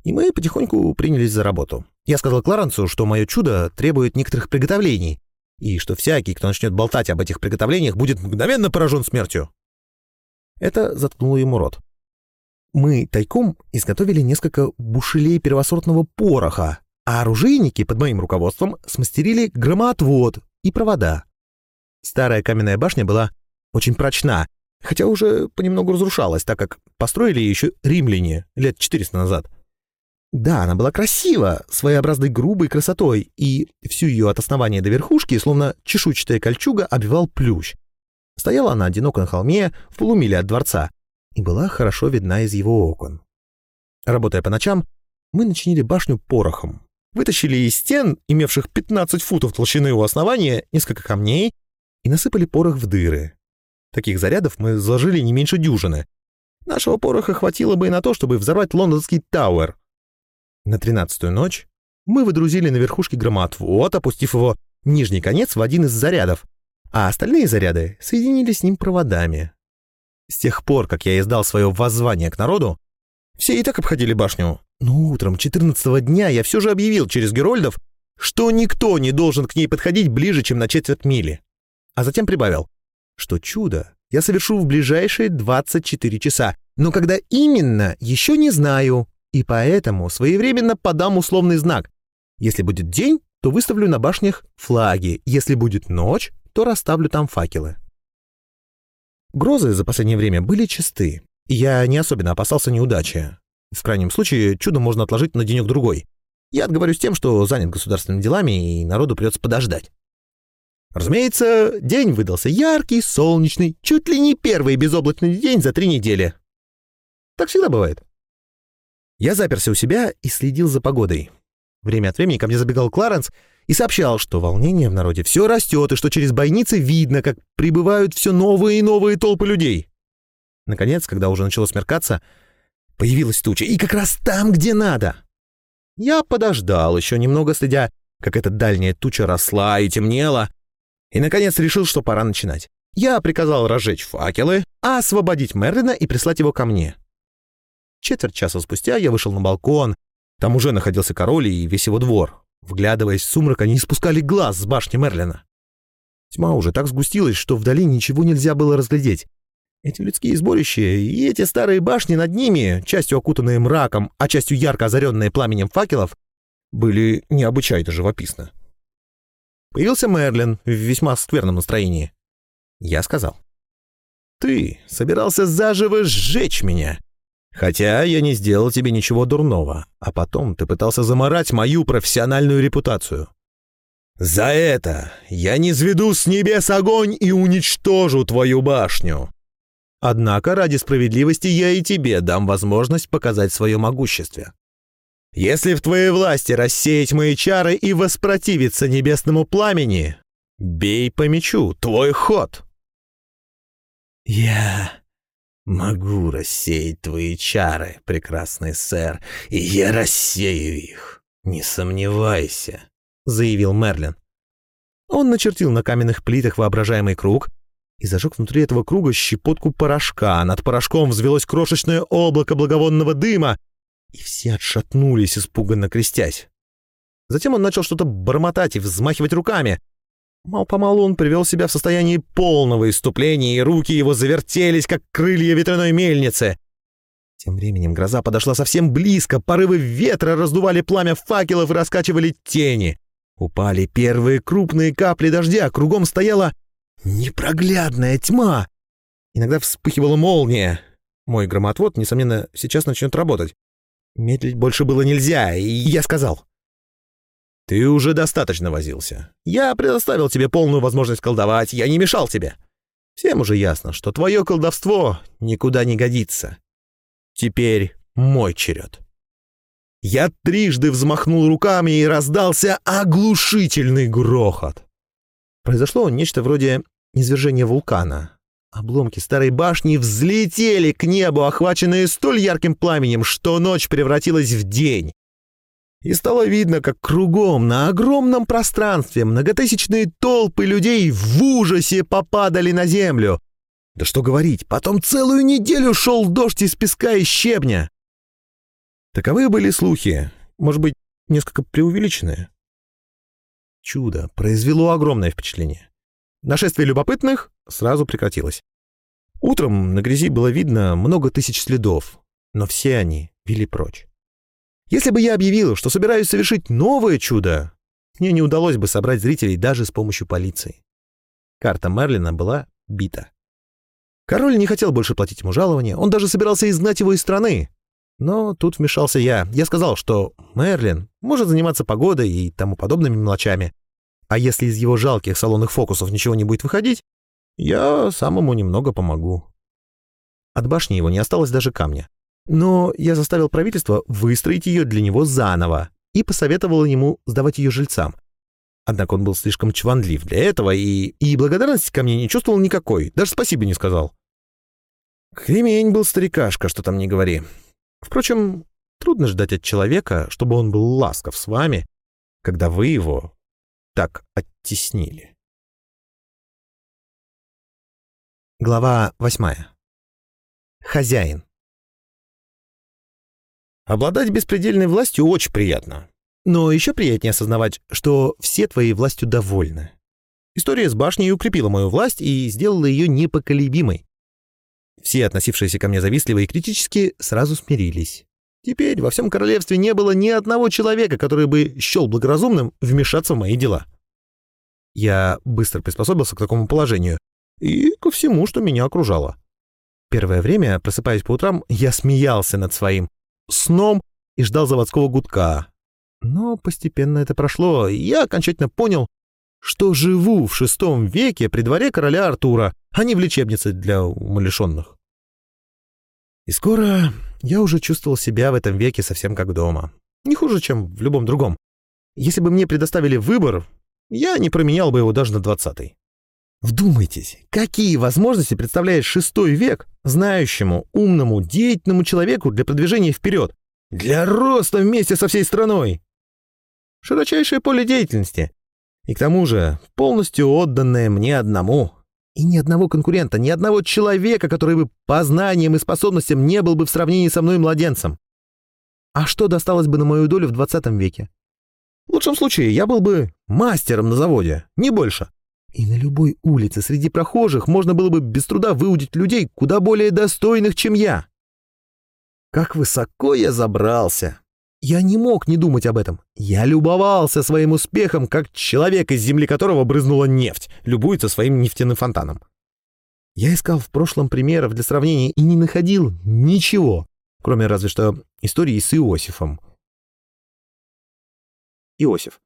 Speaker 1: и мы потихоньку принялись за работу. Я сказал Кларенсу, что мое чудо требует некоторых приготовлений, и что всякий, кто начнет болтать об этих приготовлениях, будет мгновенно поражен смертью. Это заткнуло ему рот. Мы тайком изготовили несколько бушелей первосортного пороха, а оружейники под моим руководством смастерили громоотвод и провода. Старая каменная башня была очень прочна, хотя уже понемногу разрушалась, так как построили еще римляне лет 400 назад. Да, она была красива, своеобразной грубой красотой, и всю ее от основания до верхушки, словно чешуйчатая кольчуга, обвивал плющ. Стояла она одиноко на холме, в полумиле от дворца, и была хорошо видна из его окон. Работая по ночам, мы начинили башню порохом. Вытащили из стен, имевших 15 футов толщины у основания, несколько камней и насыпали порох в дыры. Таких зарядов мы заложили не меньше дюжины. Нашего пороха хватило бы и на то, чтобы взорвать лондонский Тауэр. На тринадцатую ночь мы выдрузили на верхушке громоотвод, опустив его нижний конец в один из зарядов, а остальные заряды соединились с ним проводами. С тех пор, как я издал свое воззвание к народу, все и так обходили башню. Но утром 14 дня я все же объявил через Герольдов, что никто не должен к ней подходить ближе, чем на четверть мили. А затем прибавил, что чудо я совершу в ближайшие 24 часа, но когда именно, еще не знаю, и поэтому своевременно подам условный знак. Если будет день, то выставлю на башнях флаги, если будет ночь, то расставлю там факелы. Грозы за последнее время были чисты, я не особенно опасался неудачи. В крайнем случае, чудо можно отложить на денек-другой. Я отговорюсь тем, что занят государственными делами, и народу придется подождать. Разумеется, день выдался яркий, солнечный, чуть ли не первый безоблачный день за три недели. Так всегда бывает. Я заперся у себя и следил за погодой. Время от времени ко мне забегал Кларенс и сообщал, что волнение в народе все растет и что через бойницы видно, как прибывают все новые и новые толпы людей. Наконец, когда уже начало смеркаться, появилась туча, и как раз там, где надо. Я подождал еще немного, следя, как эта дальняя туча росла и темнела, и, наконец, решил, что пора начинать. Я приказал разжечь факелы, освободить Мерлина и прислать его ко мне. Четверть часа спустя я вышел на балкон, там уже находился король и весь его двор. Вглядываясь в сумрак, они не спускали глаз с башни Мерлина. Тьма уже так сгустилась, что вдали ничего нельзя было разглядеть. Эти людские сборища и эти старые башни над ними, частью окутанные мраком, а частью ярко озаренные пламенем факелов, были необычайно живописны. Появился Мерлин в весьма скверном настроении. Я сказал. «Ты собирался заживо сжечь меня, Хотя я не сделал тебе ничего дурного, а потом ты пытался заморать мою профессиональную репутацию. За это я не низведу с небес огонь и уничтожу твою башню. Однако ради справедливости я и тебе дам возможность показать свое могущество. Если в твоей власти рассеять мои чары и воспротивиться небесному пламени, бей по мечу, твой ход.
Speaker 3: Я «Могу рассеять твои чары, прекрасный сэр, и я рассею их, не сомневайся», — заявил Мерлин.
Speaker 1: Он начертил на каменных плитах воображаемый круг и зажег внутри этого круга щепотку порошка. Над порошком взвелось крошечное облако благовонного дыма, и все отшатнулись, испуганно крестясь. Затем он начал что-то бормотать и взмахивать руками. Мал-помалу он привел себя в состояние полного иступления, и руки его завертелись, как крылья ветряной мельницы. Тем временем гроза подошла совсем близко, порывы ветра раздували пламя факелов и раскачивали тени. Упали первые крупные капли дождя, кругом стояла непроглядная тьма. Иногда вспыхивала молния. Мой громотвод, несомненно, сейчас начнет работать. Медлить больше было нельзя, и я сказал. «Ты уже достаточно возился. Я предоставил тебе полную возможность колдовать, я не мешал тебе. Всем уже ясно, что твое колдовство никуда не годится. Теперь мой черед. Я трижды взмахнул руками и раздался оглушительный грохот. Произошло нечто вроде извержения вулкана. Обломки старой башни взлетели к небу, охваченные столь ярким пламенем, что ночь превратилась в день. И стало видно, как кругом на огромном пространстве многотысячные толпы людей в ужасе попадали на землю, да что говорить, потом целую неделю шел дождь из песка и щебня. Таковы были слухи, может быть, несколько преувеличенные. Чудо произвело огромное впечатление. Нашествие любопытных сразу прекратилось. Утром на грязи было видно много тысяч следов, но все они вели прочь. Если бы я объявил, что собираюсь совершить новое чудо, мне не удалось бы собрать зрителей даже с помощью полиции. Карта Мерлина была бита. Король не хотел больше платить ему жалования, он даже собирался изгнать его из страны. Но тут вмешался я. Я сказал, что Мерлин может заниматься погодой и тому подобными мелочами. А если из его жалких салонных фокусов ничего не будет выходить, я сам ему немного помогу. От башни его не осталось даже камня. Но я заставил правительство выстроить ее для него заново и посоветовал ему сдавать ее жильцам. Однако он был слишком чванлив для этого и, и благодарности ко мне не чувствовал никакой, даже спасибо не сказал. Кремень был старикашка, что там не говори. Впрочем, трудно ждать от человека, чтобы он был ласков с вами, когда вы его так оттеснили. Глава восьмая. Хозяин. Обладать беспредельной властью очень приятно. Но еще приятнее осознавать, что все твоей властью довольны. История с башней укрепила мою власть и сделала ее непоколебимой. Все, относившиеся ко мне завистливо и критически, сразу смирились. Теперь во всем королевстве не было ни одного человека, который бы счел благоразумным вмешаться в мои дела. Я быстро приспособился к такому положению и ко всему, что меня окружало. Первое время, просыпаясь по утрам, я смеялся над своим сном и ждал заводского гудка. Но постепенно это прошло, и я окончательно понял, что живу в шестом веке при дворе короля Артура, а не в лечебнице для умалишенных. И скоро я уже чувствовал себя в этом веке совсем как дома. Не хуже, чем в любом другом. Если бы мне предоставили выбор, я не променял бы его даже на двадцатый. Вдумайтесь, какие возможности представляет шестой век знающему, умному, деятельному человеку для продвижения вперед, для роста вместе со всей страной. Широчайшее поле деятельности, и к тому же полностью отданное мне одному. И ни одного конкурента, ни одного человека, который бы по знаниям и способностям не был бы в сравнении со мной младенцем. А что досталось бы на мою долю в 20 веке? В лучшем случае я был бы мастером на заводе, не больше. И на любой улице среди прохожих можно было бы без труда выудить людей куда более достойных, чем я. Как высоко я забрался! Я не мог не думать об этом. Я любовался своим успехом, как человек, из земли которого брызнула нефть, любуется своим нефтяным фонтаном. Я искал в прошлом примеров для сравнения и не находил ничего, кроме разве что истории с Иосифом. Иосиф.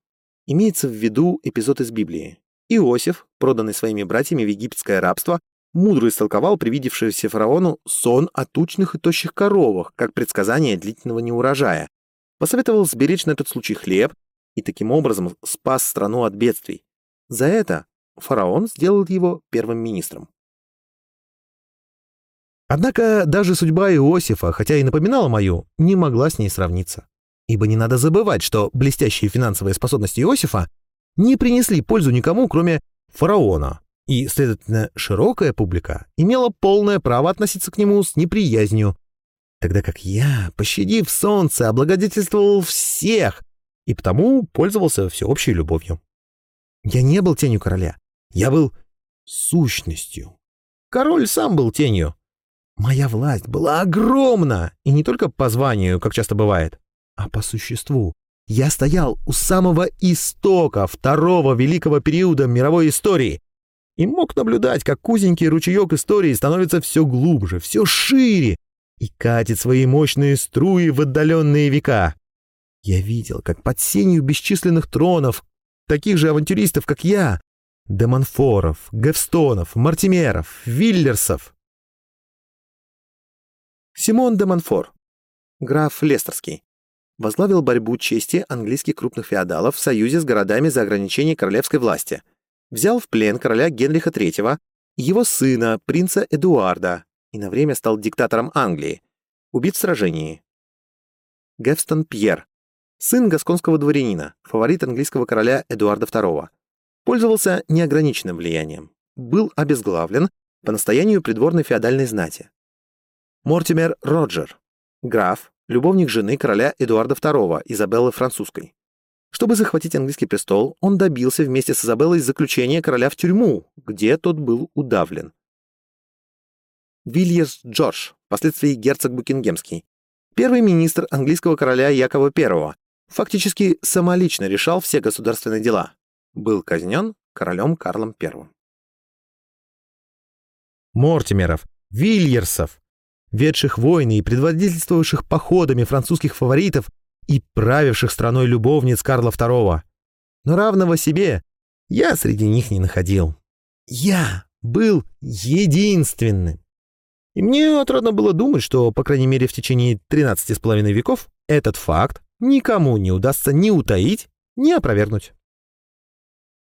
Speaker 1: Имеется в виду эпизод из Библии. Иосиф, проданный своими братьями в египетское рабство, мудро истолковал привидевшийся фараону сон о тучных и тощих коровах, как предсказание длительного неурожая, Посоветовал сберечь на этот случай хлеб и таким образом спас страну от бедствий. За это фараон сделал его первым министром. Однако даже судьба Иосифа, хотя и напоминала мою, не могла с ней сравниться. Ибо не надо забывать, что блестящие финансовые способности Иосифа не принесли пользу никому, кроме фараона, и, следовательно, широкая публика имела полное право относиться к нему с неприязнью, тогда как я, пощадив солнце, облагодетельствовал всех и потому пользовался всеобщей любовью. Я не был тенью короля, я был сущностью. Король сам был тенью. Моя власть была огромна, и не только по званию, как часто бывает, а по существу. Я стоял у самого истока второго великого периода мировой истории и мог наблюдать, как узенький ручеек истории становится все глубже, все шире и катит свои мощные струи в отдаленные века. Я видел, как под сенью бесчисленных тронов, таких же авантюристов, как я, Демонфоров, Гевстонов, Мартимеров, Виллерсов. Симон де Монфор, граф Лестерский, возглавил борьбу чести английских крупных феодалов в союзе с городами за ограничение королевской власти, взял в плен короля Генриха III, его сына, принца Эдуарда, и на время стал диктатором Англии, убит в сражении. Гевстон Пьер, сын гасконского дворянина, фаворит английского короля Эдуарда II, пользовался неограниченным влиянием, был обезглавлен по настоянию придворной феодальной знати. Мортимер Роджер, граф, любовник жены короля Эдуарда II, Изабеллы Французской. Чтобы захватить английский престол, он добился вместе с Изабеллой заключения короля в тюрьму, где тот был удавлен. Вильерс Джордж, впоследствии герцог Букингемский, первый министр английского короля Якова I, фактически самолично решал все государственные дела. Был казнен королем Карлом I. Мортимеров, Вильерсов, ведших войны и предводительствовавших походами французских фаворитов и правивших страной любовниц Карла II. Но равного себе я среди них не находил. Я был единственным. И мне отрадно было думать, что, по крайней мере, в течение 13 с половиной веков этот факт никому не удастся ни утаить, ни опровергнуть.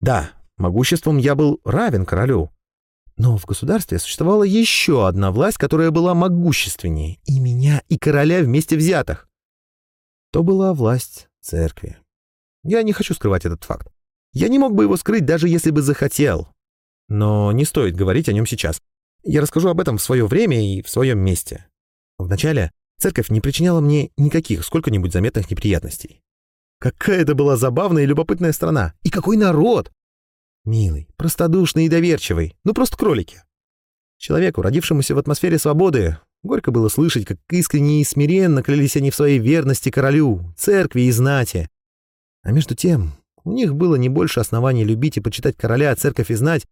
Speaker 1: Да, могуществом я был равен королю, но в государстве существовала еще одна власть, которая была могущественнее и меня, и короля вместе взятых. То была власть церкви. Я не хочу скрывать этот факт. Я не мог бы его скрыть, даже если бы захотел. Но не стоит говорить о нем сейчас. Я расскажу об этом в свое время и в своем месте. Вначале церковь не причиняла мне никаких сколько-нибудь заметных неприятностей. Какая это была забавная и любопытная страна! И какой народ! Милый, простодушный и доверчивый, ну просто кролики. Человеку, родившемуся в атмосфере свободы, горько было слышать, как искренне и смиренно клялись они в своей верности королю, церкви и знати. А между тем, у них было не больше оснований любить и почитать короля, церковь и знать,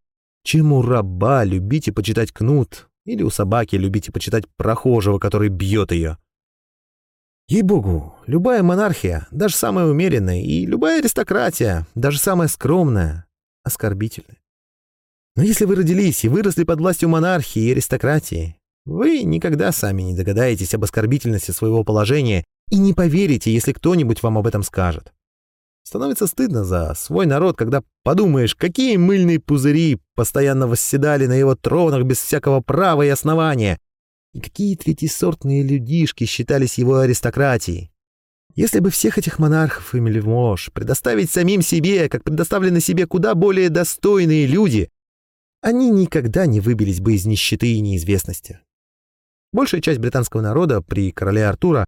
Speaker 1: чем у раба любить и почитать кнут, или у собаки любить и почитать прохожего, который бьет ее. Ей-богу, любая монархия, даже самая умеренная, и любая аристократия, даже самая скромная, оскорбительны. Но если вы родились и выросли под властью монархии и аристократии, вы никогда сами не догадаетесь об оскорбительности своего положения и не поверите, если кто-нибудь вам об этом скажет. Становится стыдно за свой народ, когда подумаешь, какие мыльные пузыри постоянно восседали на его тронах без всякого права и основания, и какие третисортные людишки считались его аристократией. Если бы всех этих монархов и мельвож предоставить самим себе, как предоставлены себе куда более достойные люди, они никогда не выбились бы из нищеты и неизвестности. Большая часть британского народа при короле Артура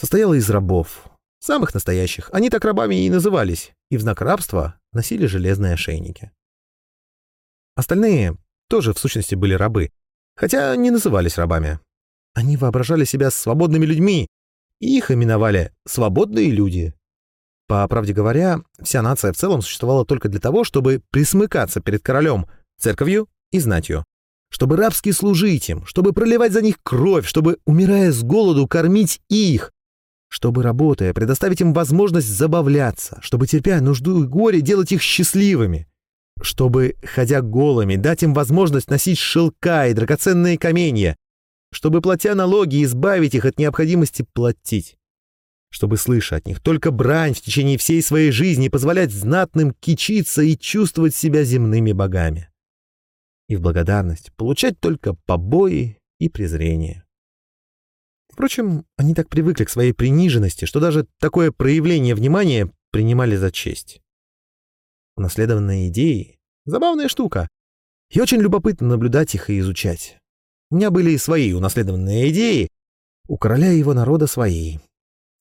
Speaker 1: состояла из рабов, самых настоящих. Они так рабами и назывались, и в знак рабства носили железные ошейники. Остальные тоже в сущности были рабы, хотя не назывались рабами. Они воображали себя свободными людьми и их именовали «свободные люди». По правде говоря, вся нация в целом существовала только для того, чтобы присмыкаться перед королем, церковью и знатью, чтобы рабски служить им, чтобы проливать за них кровь, чтобы, умирая с голоду, кормить их, чтобы, работая, предоставить им возможность забавляться, чтобы, терпя нужду и горе, делать их счастливыми, чтобы, ходя голыми, дать им возможность носить шелка и драгоценные каменья, чтобы, платя налоги, избавить их от необходимости платить, чтобы, слыша от них только брань в течение всей своей жизни, позволять знатным кичиться и чувствовать себя земными богами. И в благодарность получать только побои и презрение. Впрочем, они так привыкли к своей приниженности, что даже такое проявление внимания принимали за честь. Унаследованные идеи — забавная штука, и очень любопытно наблюдать их и изучать. У меня были свои унаследованные идеи, у короля и его народа свои.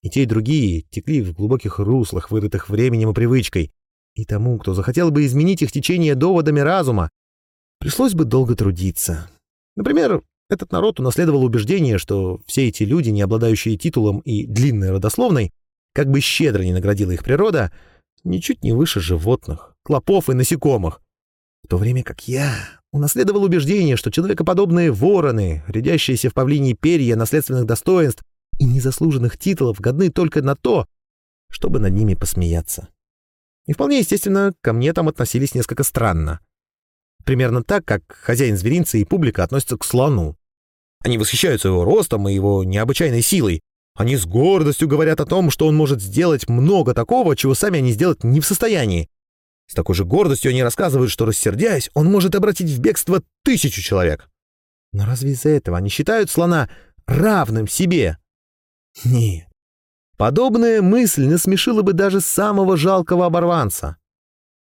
Speaker 1: И те, и другие текли в глубоких руслах, вырытых временем и привычкой. И тому, кто захотел бы изменить их течение доводами разума, пришлось бы долго трудиться. Например, Этот народ унаследовал убеждение, что все эти люди, не обладающие титулом и длинной родословной, как бы щедро не наградила их природа, ничуть не выше животных, клопов и насекомых. В то время как я унаследовал убеждение, что человекоподобные вороны, рядящиеся в павлиньи перья наследственных достоинств и незаслуженных титулов, годны только на то, чтобы над ними посмеяться. И вполне естественно, ко мне там относились несколько странно. Примерно так, как хозяин зверинца и публика относятся к слону. Они восхищаются его ростом и его необычайной силой. Они с гордостью говорят о том, что он может сделать много такого, чего сами они сделать не в состоянии. С такой же гордостью они рассказывают, что, рассердяясь, он может обратить в бегство тысячу человек. Но разве из-за этого они считают слона равным себе? Нет. Подобная мысль насмешила бы даже самого жалкого оборванца.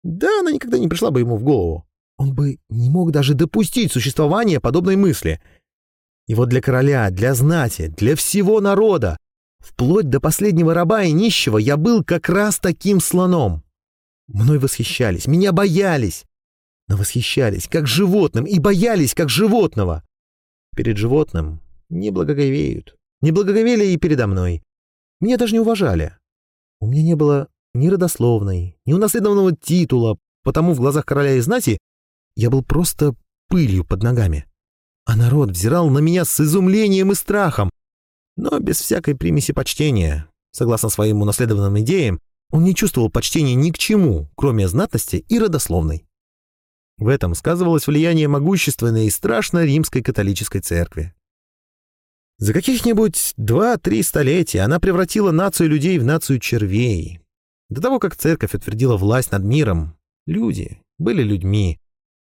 Speaker 1: Да, она никогда не пришла бы ему в голову. Он бы не мог даже допустить существование подобной мысли. И вот для короля, для знати, для всего народа, вплоть до последнего раба и нищего, я был как раз таким слоном. Мной восхищались, меня боялись. Но восхищались, как животным, и боялись, как животного. Перед животным не благоговеют. Не благоговели и передо мной. Меня даже не уважали. У меня не было ни родословной, ни унаследованного титула, потому в глазах короля и знати я был просто пылью под ногами. А народ взирал на меня с изумлением и страхом, но без всякой примеси почтения. Согласно своим унаследованным идеям, он не чувствовал почтения ни к чему, кроме знатности и родословной. В этом сказывалось влияние могущественной и страшно римской католической церкви. За каких-нибудь два-три столетия она превратила нацию людей в нацию червей. До того, как церковь утвердила власть над миром, люди были людьми,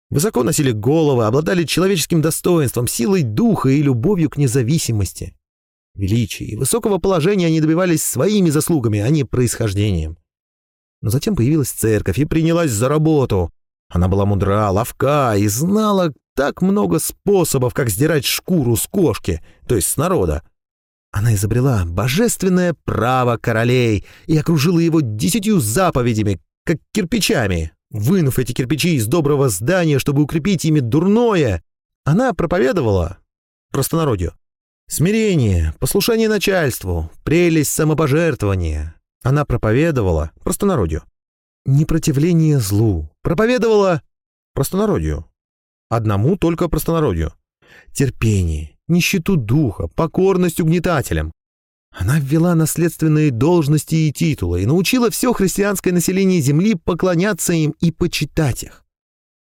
Speaker 1: Высоко носили головы, обладали человеческим достоинством, силой духа и любовью к независимости. Величия и высокого положения они добивались своими заслугами, а не происхождением. Но затем появилась церковь и принялась за работу. Она была мудра, ловка и знала так много способов, как сдирать шкуру с кошки, то есть с народа. Она изобрела божественное право королей и окружила его десятью заповедями, как кирпичами, Вынув эти кирпичи из доброго здания, чтобы укрепить ими дурное, она проповедовала простонародью. Смирение, послушание начальству, прелесть самопожертвования. Она проповедовала простонародью. Непротивление злу. Проповедовала простонародью. Одному только простонародью. Терпение, нищету духа, покорность угнетателям. Она ввела наследственные должности и титулы и научила все христианское население Земли поклоняться им и почитать их.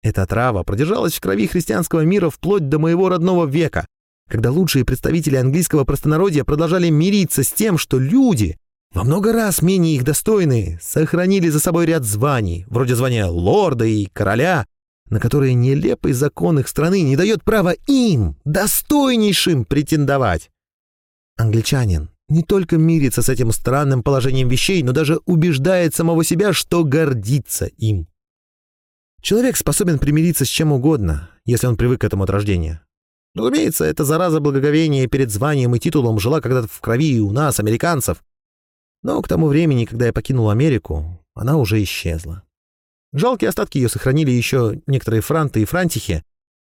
Speaker 1: Эта трава продержалась в крови христианского мира вплоть до моего родного века, когда лучшие представители английского простонародья продолжали мириться с тем, что люди, во много раз менее их достойные, сохранили за собой ряд званий, вроде звания лорда и короля, на которые нелепый закон их страны не дает права им, достойнейшим, претендовать. Англичанин, не только мирится с этим странным положением вещей, но даже убеждает самого себя, что гордится им. Человек способен примириться с чем угодно, если он привык к этому от рождения. Разумеется, эта зараза благоговения перед званием и титулом жила когда-то в крови и у нас, американцев. Но к тому времени, когда я покинул Америку, она уже исчезла. Жалкие остатки ее сохранили еще некоторые франты и франтихи,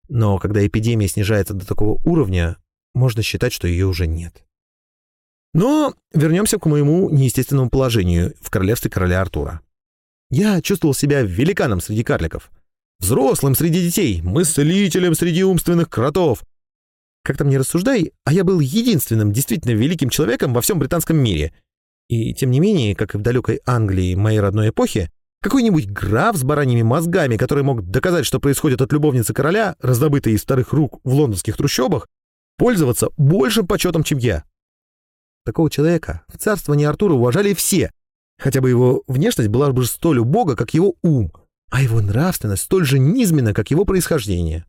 Speaker 1: но когда эпидемия снижается до такого уровня, можно считать, что ее уже нет. Но вернемся к моему неестественному положению в королевстве короля Артура. Я чувствовал себя великаном среди карликов, взрослым среди детей, мыслителем среди умственных кротов. Как там не рассуждай, а я был единственным действительно великим человеком во всем британском мире. И тем не менее, как и в далекой Англии моей родной эпохи, какой-нибудь граф с бараньими мозгами, который мог доказать, что происходит от любовницы короля, раздобытой из вторых рук в лондонских трущобах, пользоваться большим почетом, чем я. Такого человека в царствовании Артура уважали все, хотя бы его внешность была бы столь убога, как его ум, а его нравственность столь же низменна, как его происхождение.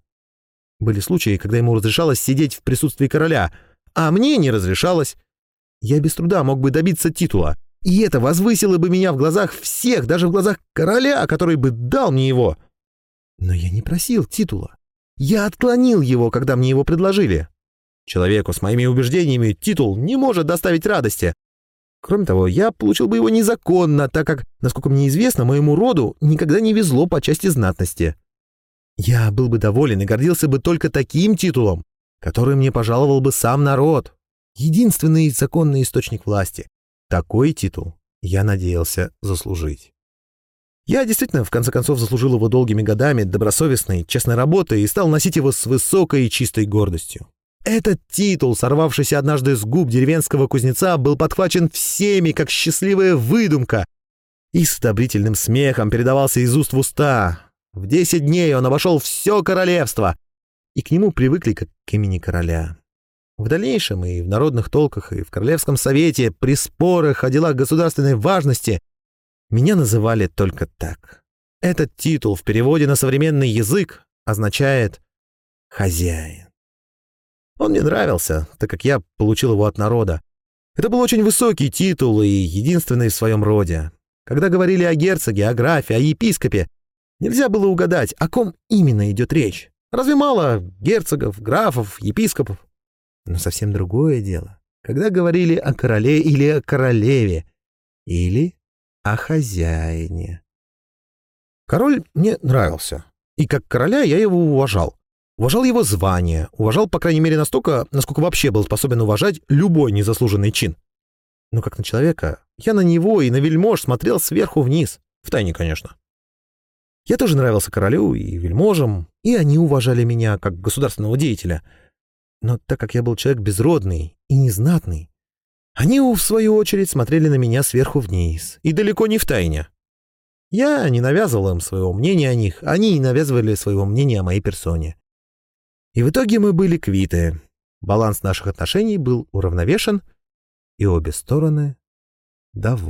Speaker 1: Были случаи, когда ему разрешалось сидеть в присутствии короля, а мне не разрешалось. Я без труда мог бы добиться титула, и это возвысило бы меня в глазах всех, даже в глазах короля, который бы дал мне его. Но я не просил титула. Я отклонил его, когда мне его предложили. Человеку с моими убеждениями титул не может доставить радости. Кроме того, я получил бы его незаконно, так как, насколько мне известно, моему роду никогда не везло по части знатности. Я был бы доволен и гордился бы только таким титулом, который мне пожаловал бы сам народ, единственный законный источник власти. Такой титул я надеялся заслужить. Я действительно, в конце концов, заслужил его долгими годами, добросовестной, честной работой и стал носить его с высокой и чистой гордостью. Этот титул, сорвавшийся однажды с губ деревенского кузнеца, был подхвачен всеми, как счастливая выдумка, и с одобрительным смехом передавался из уст в уста. В десять дней он обошел все королевство, и к нему привыкли как к имени короля. В дальнейшем и в народных толках, и в Королевском совете, при спорах о делах государственной важности меня называли только так. Этот титул в переводе на современный язык означает «хозяин». Он мне нравился, так как я получил его от народа. Это был очень высокий титул и единственный в своем роде. Когда говорили о герцоге, о графе, о епископе, нельзя было угадать, о ком именно идет речь. Разве мало герцогов, графов, епископов? Но совсем другое дело, когда говорили о короле или о королеве, или о хозяине. Король мне нравился, и как короля я его уважал. Уважал его звание, уважал, по крайней мере, настолько, насколько вообще был способен уважать любой незаслуженный чин. Но как на человека, я на него и на вельмож смотрел сверху вниз. Втайне, конечно. Я тоже нравился королю и вельможам, и они уважали меня как государственного деятеля. Но так как я был человек безродный и незнатный, они, в свою очередь, смотрели на меня сверху вниз, и далеко не в тайне. Я не навязывал им своего мнения о них, они не навязывали своего мнения о моей персоне. И в итоге мы были квиты. Баланс наших отношений был уравновешен, и обе стороны довольны.